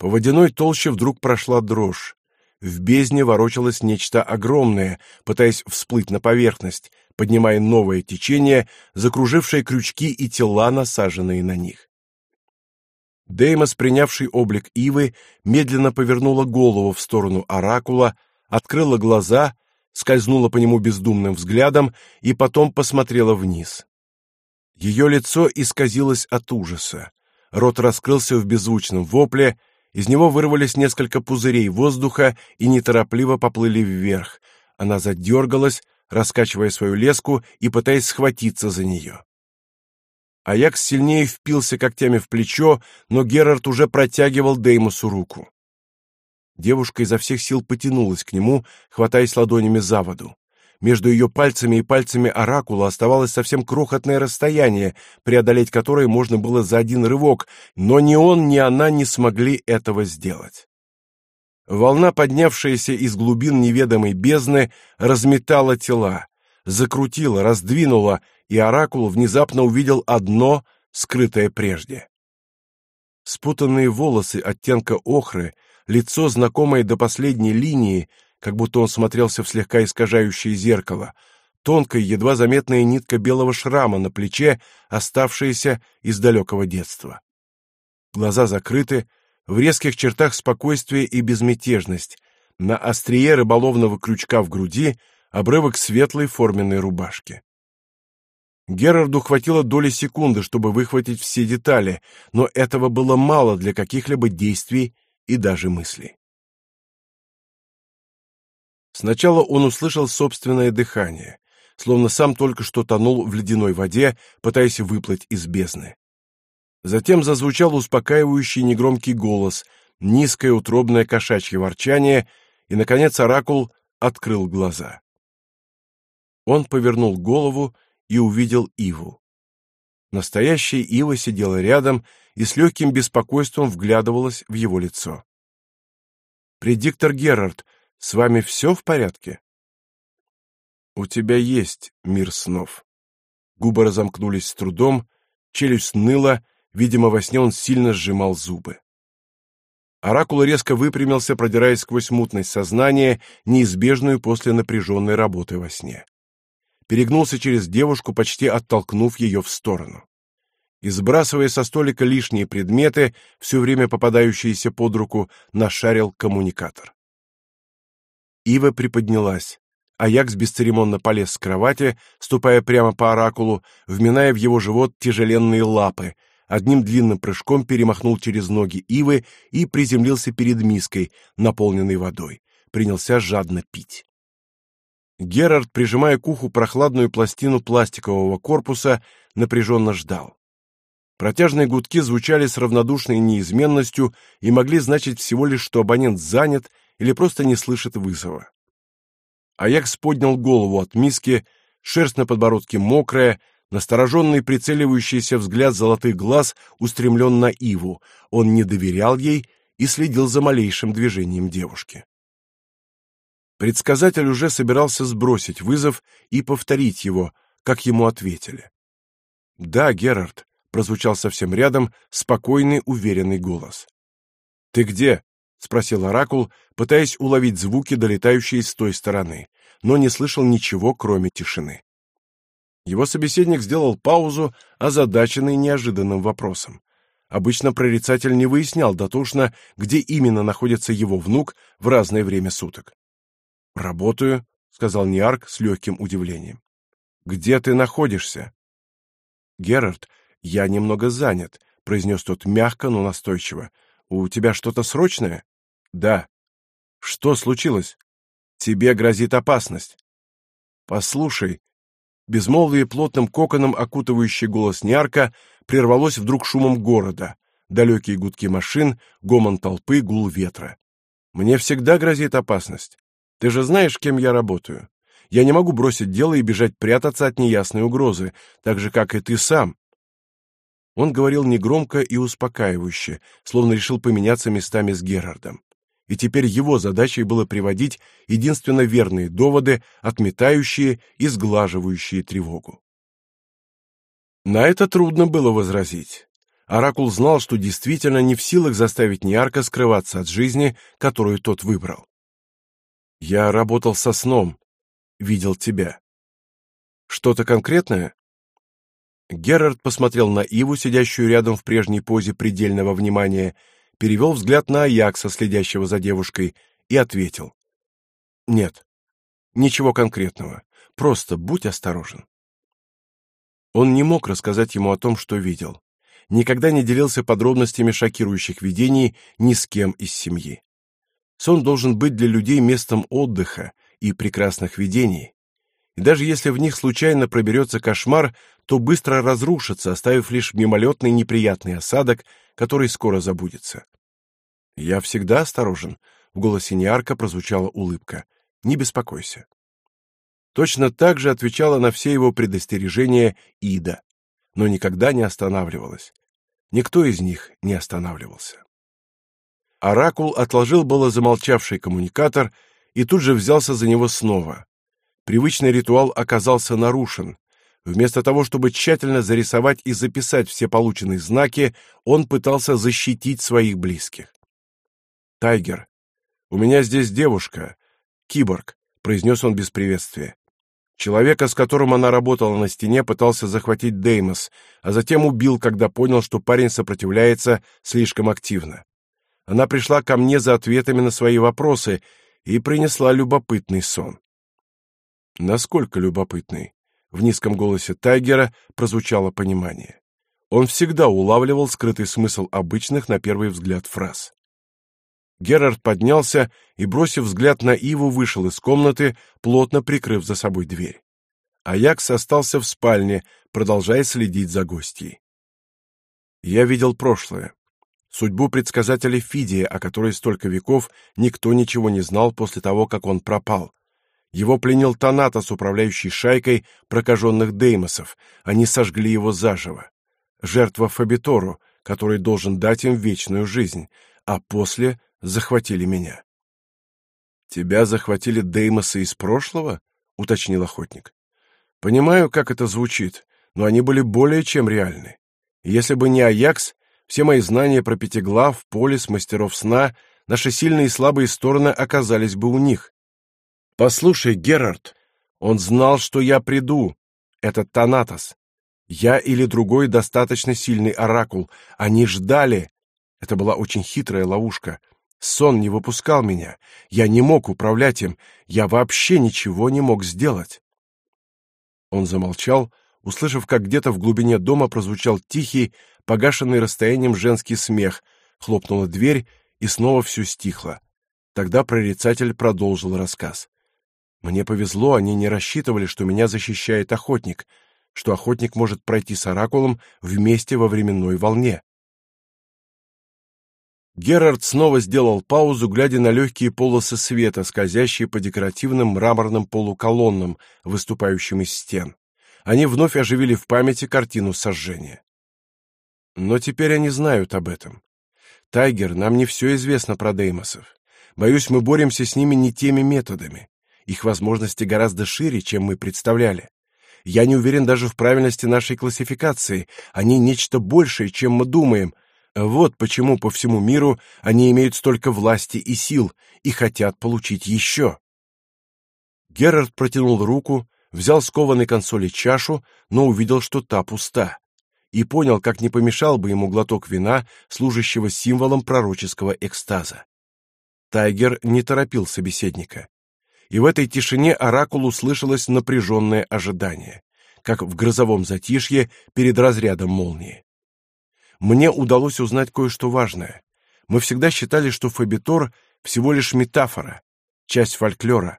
По водяной толще вдруг прошла дрожь. В бездне ворочалось нечто огромное, пытаясь всплыть на поверхность, поднимая новое течение, закружившее крючки и тела, насаженные на них. Деймос, принявший облик Ивы, медленно повернула голову в сторону оракула, открыла глаза, скользнула по нему бездумным взглядом и потом посмотрела вниз. Ее лицо исказилось от ужаса. Рот раскрылся в беззвучном вопле, из него вырвались несколько пузырей воздуха и неторопливо поплыли вверх. Она задергалась, раскачивая свою леску и пытаясь схватиться за нее. Аякс сильнее впился когтями в плечо, но Герард уже протягивал Деймосу руку. Девушка изо всех сил потянулась к нему, хватаясь ладонями за воду. Между ее пальцами и пальцами оракула оставалось совсем крохотное расстояние, преодолеть которое можно было за один рывок, но ни он, ни она не смогли этого сделать. Волна, поднявшаяся из глубин неведомой бездны, разметала тела, закрутила, раздвинула, и оракул внезапно увидел одно, скрытое прежде. Спутанные волосы оттенка охры, лицо, знакомое до последней линии, как будто он смотрелся в слегка искажающее зеркало, тонкая, едва заметная нитка белого шрама на плече, оставшаяся из далекого детства. Глаза закрыты, в резких чертах спокойствие и безмятежность, на острие рыболовного крючка в груди обрывок светлой форменной рубашки. Герарду хватило доли секунды, чтобы выхватить все детали, но этого было мало для каких-либо действий и даже мыслей. Сначала он услышал собственное дыхание, словно сам только что тонул в ледяной воде, пытаясь выплыть из бездны. Затем зазвучал успокаивающий негромкий голос, низкое утробное кошачье ворчание, и, наконец, оракул открыл глаза. Он повернул голову и увидел Иву. Настоящая Ива сидела рядом и с легким беспокойством вглядывалась в его лицо. «Предиктор Герард, с вами все в порядке? У тебя есть мир снов. губы разомкнулись с трудом, челюсть ныла, видимо, во сне он сильно сжимал зубы. Оракул резко выпрямился, продираясь сквозь мутность сознания, неизбежную после напряженной работы во сне. Перегнулся через девушку, почти оттолкнув ее в сторону. И, сбрасывая со столика лишние предметы, все время попадающиеся под руку, нашарил коммуникатор. Ива приподнялась. Аякс бесцеремонно полез с кровати, ступая прямо по оракулу, вминая в его живот тяжеленные лапы, одним длинным прыжком перемахнул через ноги Ивы и приземлился перед миской, наполненной водой. Принялся жадно пить. Герард, прижимая к уху прохладную пластину пластикового корпуса, напряженно ждал. Протяжные гудки звучали с равнодушной неизменностью и могли значить всего лишь, что абонент занят или просто не слышит вызова. Аякс поднял голову от миски, шерсть на подбородке мокрая, настороженный прицеливающийся взгляд золотых глаз устремлен на Иву. Он не доверял ей и следил за малейшим движением девушки. Предсказатель уже собирался сбросить вызов и повторить его, как ему ответили. «Да, Герард», — прозвучал совсем рядом спокойный, уверенный голос. «Ты где?» — спросил Оракул, пытаясь уловить звуки, долетающие с той стороны, но не слышал ничего, кроме тишины. Его собеседник сделал паузу, озадаченный неожиданным вопросом. Обычно прорицатель не выяснял дотошно, где именно находится его внук в разное время суток. «Работаю», — сказал Ниарк с легким удивлением. «Где ты находишься?» «Герард, я немного занят», — произнес тот мягко, но настойчиво. «У тебя что-то срочное?» «Да». «Что случилось?» «Тебе грозит опасность». «Послушай», Безмолвие плотным коконом, окутывающий голос Ниарка, прервалось вдруг шумом города. Далекие гудки машин, гомон толпы, гул ветра. Мне всегда грозит опасность. Ты же знаешь, кем я работаю. Я не могу бросить дело и бежать прятаться от неясной угрозы, так же, как и ты сам. Он говорил негромко и успокаивающе, словно решил поменяться местами с Герардом и теперь его задачей было приводить единственно верные доводы, отметающие и сглаживающие тревогу. На это трудно было возразить. Оракул знал, что действительно не в силах заставить Ниарка скрываться от жизни, которую тот выбрал. «Я работал со сном, видел тебя. Что-то конкретное?» Герард посмотрел на Иву, сидящую рядом в прежней позе предельного внимания, перевел взгляд на Аякса, следящего за девушкой, и ответил. «Нет, ничего конкретного. Просто будь осторожен». Он не мог рассказать ему о том, что видел. Никогда не делился подробностями шокирующих видений ни с кем из семьи. Сон должен быть для людей местом отдыха и прекрасных видений. И даже если в них случайно проберется кошмар, то быстро разрушится, оставив лишь мимолетный неприятный осадок, который скоро забудется. Я всегда осторожен, в голосе Ниарка прозвучала улыбка. Не беспокойся. Точно так же отвечала на все его предостережения Ида, но никогда не останавливалась. Никто из них не останавливался. Оракул отложил было замолчавший коммуникатор и тут же взялся за него снова. Привычный ритуал оказался нарушен. Вместо того, чтобы тщательно зарисовать и записать все полученные знаки, он пытался защитить своих близких. «Тайгер, у меня здесь девушка, киборг», — произнес он без приветствия. Человека, с которым она работала на стене, пытался захватить Деймос, а затем убил, когда понял, что парень сопротивляется слишком активно. Она пришла ко мне за ответами на свои вопросы и принесла любопытный сон. Насколько любопытный? В низком голосе Тайгера прозвучало понимание. Он всегда улавливал скрытый смысл обычных на первый взгляд фраз. Герард поднялся и, бросив взгляд на Иву, вышел из комнаты, плотно прикрыв за собой дверь. Аякс остался в спальне, продолжая следить за гостьей. Я видел прошлое. Судьбу предсказателя Фидия, о которой столько веков никто ничего не знал после того, как он пропал. Его пленил Танатос, управляющий шайкой прокаженных деймосов. Они сожгли его заживо. Жертва Фабитору, который должен дать им вечную жизнь, а после захватили меня. Тебя захватили Деймосы из прошлого? уточнил охотник. Понимаю, как это звучит, но они были более чем реальны. если бы не Аякс, все мои знания про пятиглав, полис, мастеров сна, наши сильные и слабые стороны оказались бы у них. Послушай, Герард, он знал, что я приду. Это Танатос. Я или другой достаточно сильный оракул. Они ждали. Это была очень хитрая ловушка. Сон не выпускал меня. Я не мог управлять им. Я вообще ничего не мог сделать. Он замолчал, услышав, как где-то в глубине дома прозвучал тихий, погашенный расстоянием женский смех. Хлопнула дверь, и снова все стихло. Тогда прорицатель продолжил рассказ. Мне повезло, они не рассчитывали, что меня защищает охотник, что охотник может пройти с оракулом вместе во временной волне. Герард снова сделал паузу, глядя на легкие полосы света, скользящие по декоративным мраморным полуколоннам, выступающим из стен. Они вновь оживили в памяти картину сожжения. Но теперь они знают об этом. Тайгер, нам не все известно про Деймосов. Боюсь, мы боремся с ними не теми методами. Их возможности гораздо шире, чем мы представляли. Я не уверен даже в правильности нашей классификации. Они нечто большее, чем мы думаем, вот почему по всему миру они имеют столько власти и сил и хотят получить еще. Герард протянул руку, взял с кованой консоли чашу, но увидел, что та пуста, и понял, как не помешал бы ему глоток вина, служащего символом пророческого экстаза. Тайгер не торопил собеседника. И в этой тишине оракулу слышалось напряженное ожидание, как в грозовом затишье перед разрядом молнии мне удалось узнать кое-что важное. Мы всегда считали, что Фабитор всего лишь метафора, часть фольклора.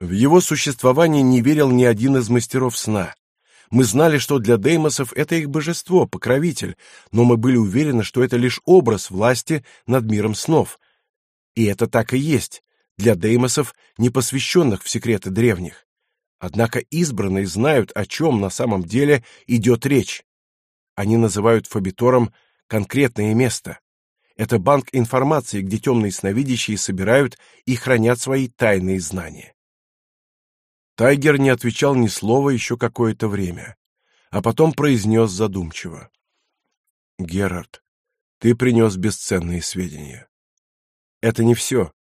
В его существование не верил ни один из мастеров сна. Мы знали, что для деймосов это их божество, покровитель, но мы были уверены, что это лишь образ власти над миром снов. И это так и есть для деймосов, не посвященных в секреты древних. Однако избранные знают, о чем на самом деле идет речь. Они называют Фабитором конкретное место. Это банк информации, где темные сновидящие собирают и хранят свои тайные знания. Тайгер не отвечал ни слова еще какое-то время, а потом произнес задумчиво. «Герард, ты принес бесценные сведения. Это не все.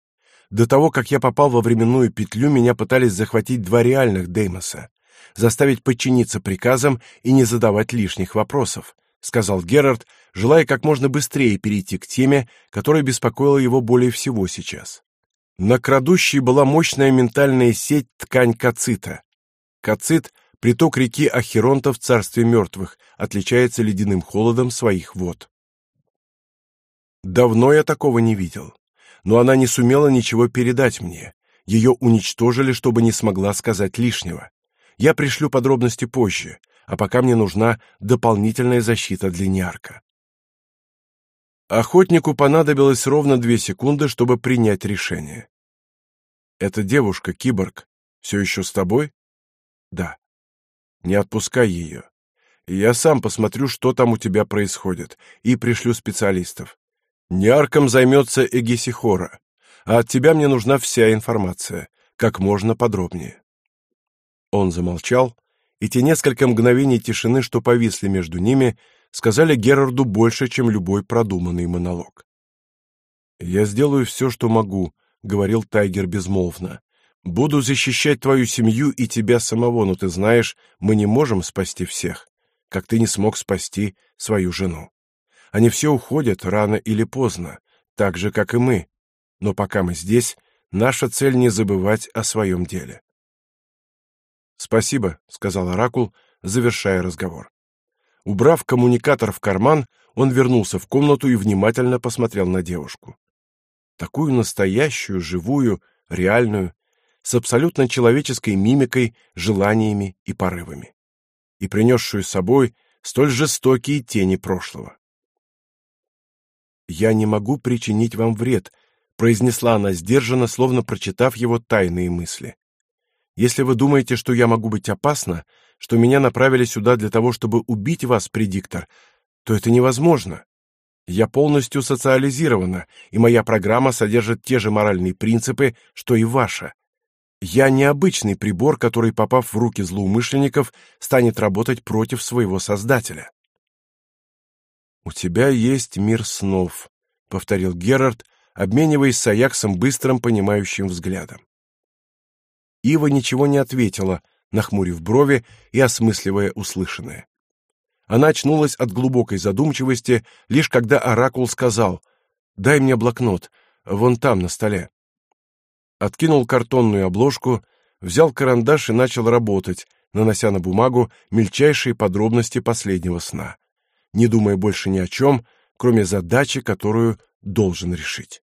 До того, как я попал во временную петлю, меня пытались захватить два реальных Деймоса заставить подчиниться приказам и не задавать лишних вопросов, сказал Герард, желая как можно быстрее перейти к теме, которая беспокоила его более всего сейчас. На крадущей была мощная ментальная сеть ткань кацита. Кацит — приток реки Ахеронта в царстве мертвых, отличается ледяным холодом своих вод. Давно я такого не видел, но она не сумела ничего передать мне. Ее уничтожили, чтобы не смогла сказать лишнего. Я пришлю подробности позже, а пока мне нужна дополнительная защита для Ниарка. Охотнику понадобилось ровно две секунды, чтобы принять решение. «Эта девушка, киборг, все еще с тобой?» «Да». «Не отпускай ее. Я сам посмотрю, что там у тебя происходит, и пришлю специалистов. Ниарком займется Эгисихора, а от тебя мне нужна вся информация, как можно подробнее». Он замолчал, и те несколько мгновений тишины, что повисли между ними, сказали Герарду больше, чем любой продуманный монолог. «Я сделаю все, что могу», — говорил Тайгер безмолвно. «Буду защищать твою семью и тебя самого, но ты знаешь, мы не можем спасти всех, как ты не смог спасти свою жену. Они все уходят рано или поздно, так же, как и мы. Но пока мы здесь, наша цель не забывать о своем деле. «Спасибо», — сказал Оракул, завершая разговор. Убрав коммуникатор в карман, он вернулся в комнату и внимательно посмотрел на девушку. Такую настоящую, живую, реальную, с абсолютно человеческой мимикой, желаниями и порывами. И принесшую с собой столь жестокие тени прошлого. «Я не могу причинить вам вред», — произнесла она сдержанно, словно прочитав его тайные мысли. Если вы думаете, что я могу быть опасна, что меня направили сюда для того, чтобы убить вас, предиктор, то это невозможно. Я полностью социализирована, и моя программа содержит те же моральные принципы, что и ваша. Я необычный прибор, который, попав в руки злоумышленников, станет работать против своего создателя. «У тебя есть мир снов», — повторил Герард, обмениваясь с Аяксом быстрым понимающим взглядом. Ива ничего не ответила, нахмурив брови и осмысливая услышанное. Она очнулась от глубокой задумчивости, лишь когда оракул сказал «Дай мне блокнот, вон там, на столе». Откинул картонную обложку, взял карандаш и начал работать, нанося на бумагу мельчайшие подробности последнего сна, не думая больше ни о чем, кроме задачи, которую должен решить.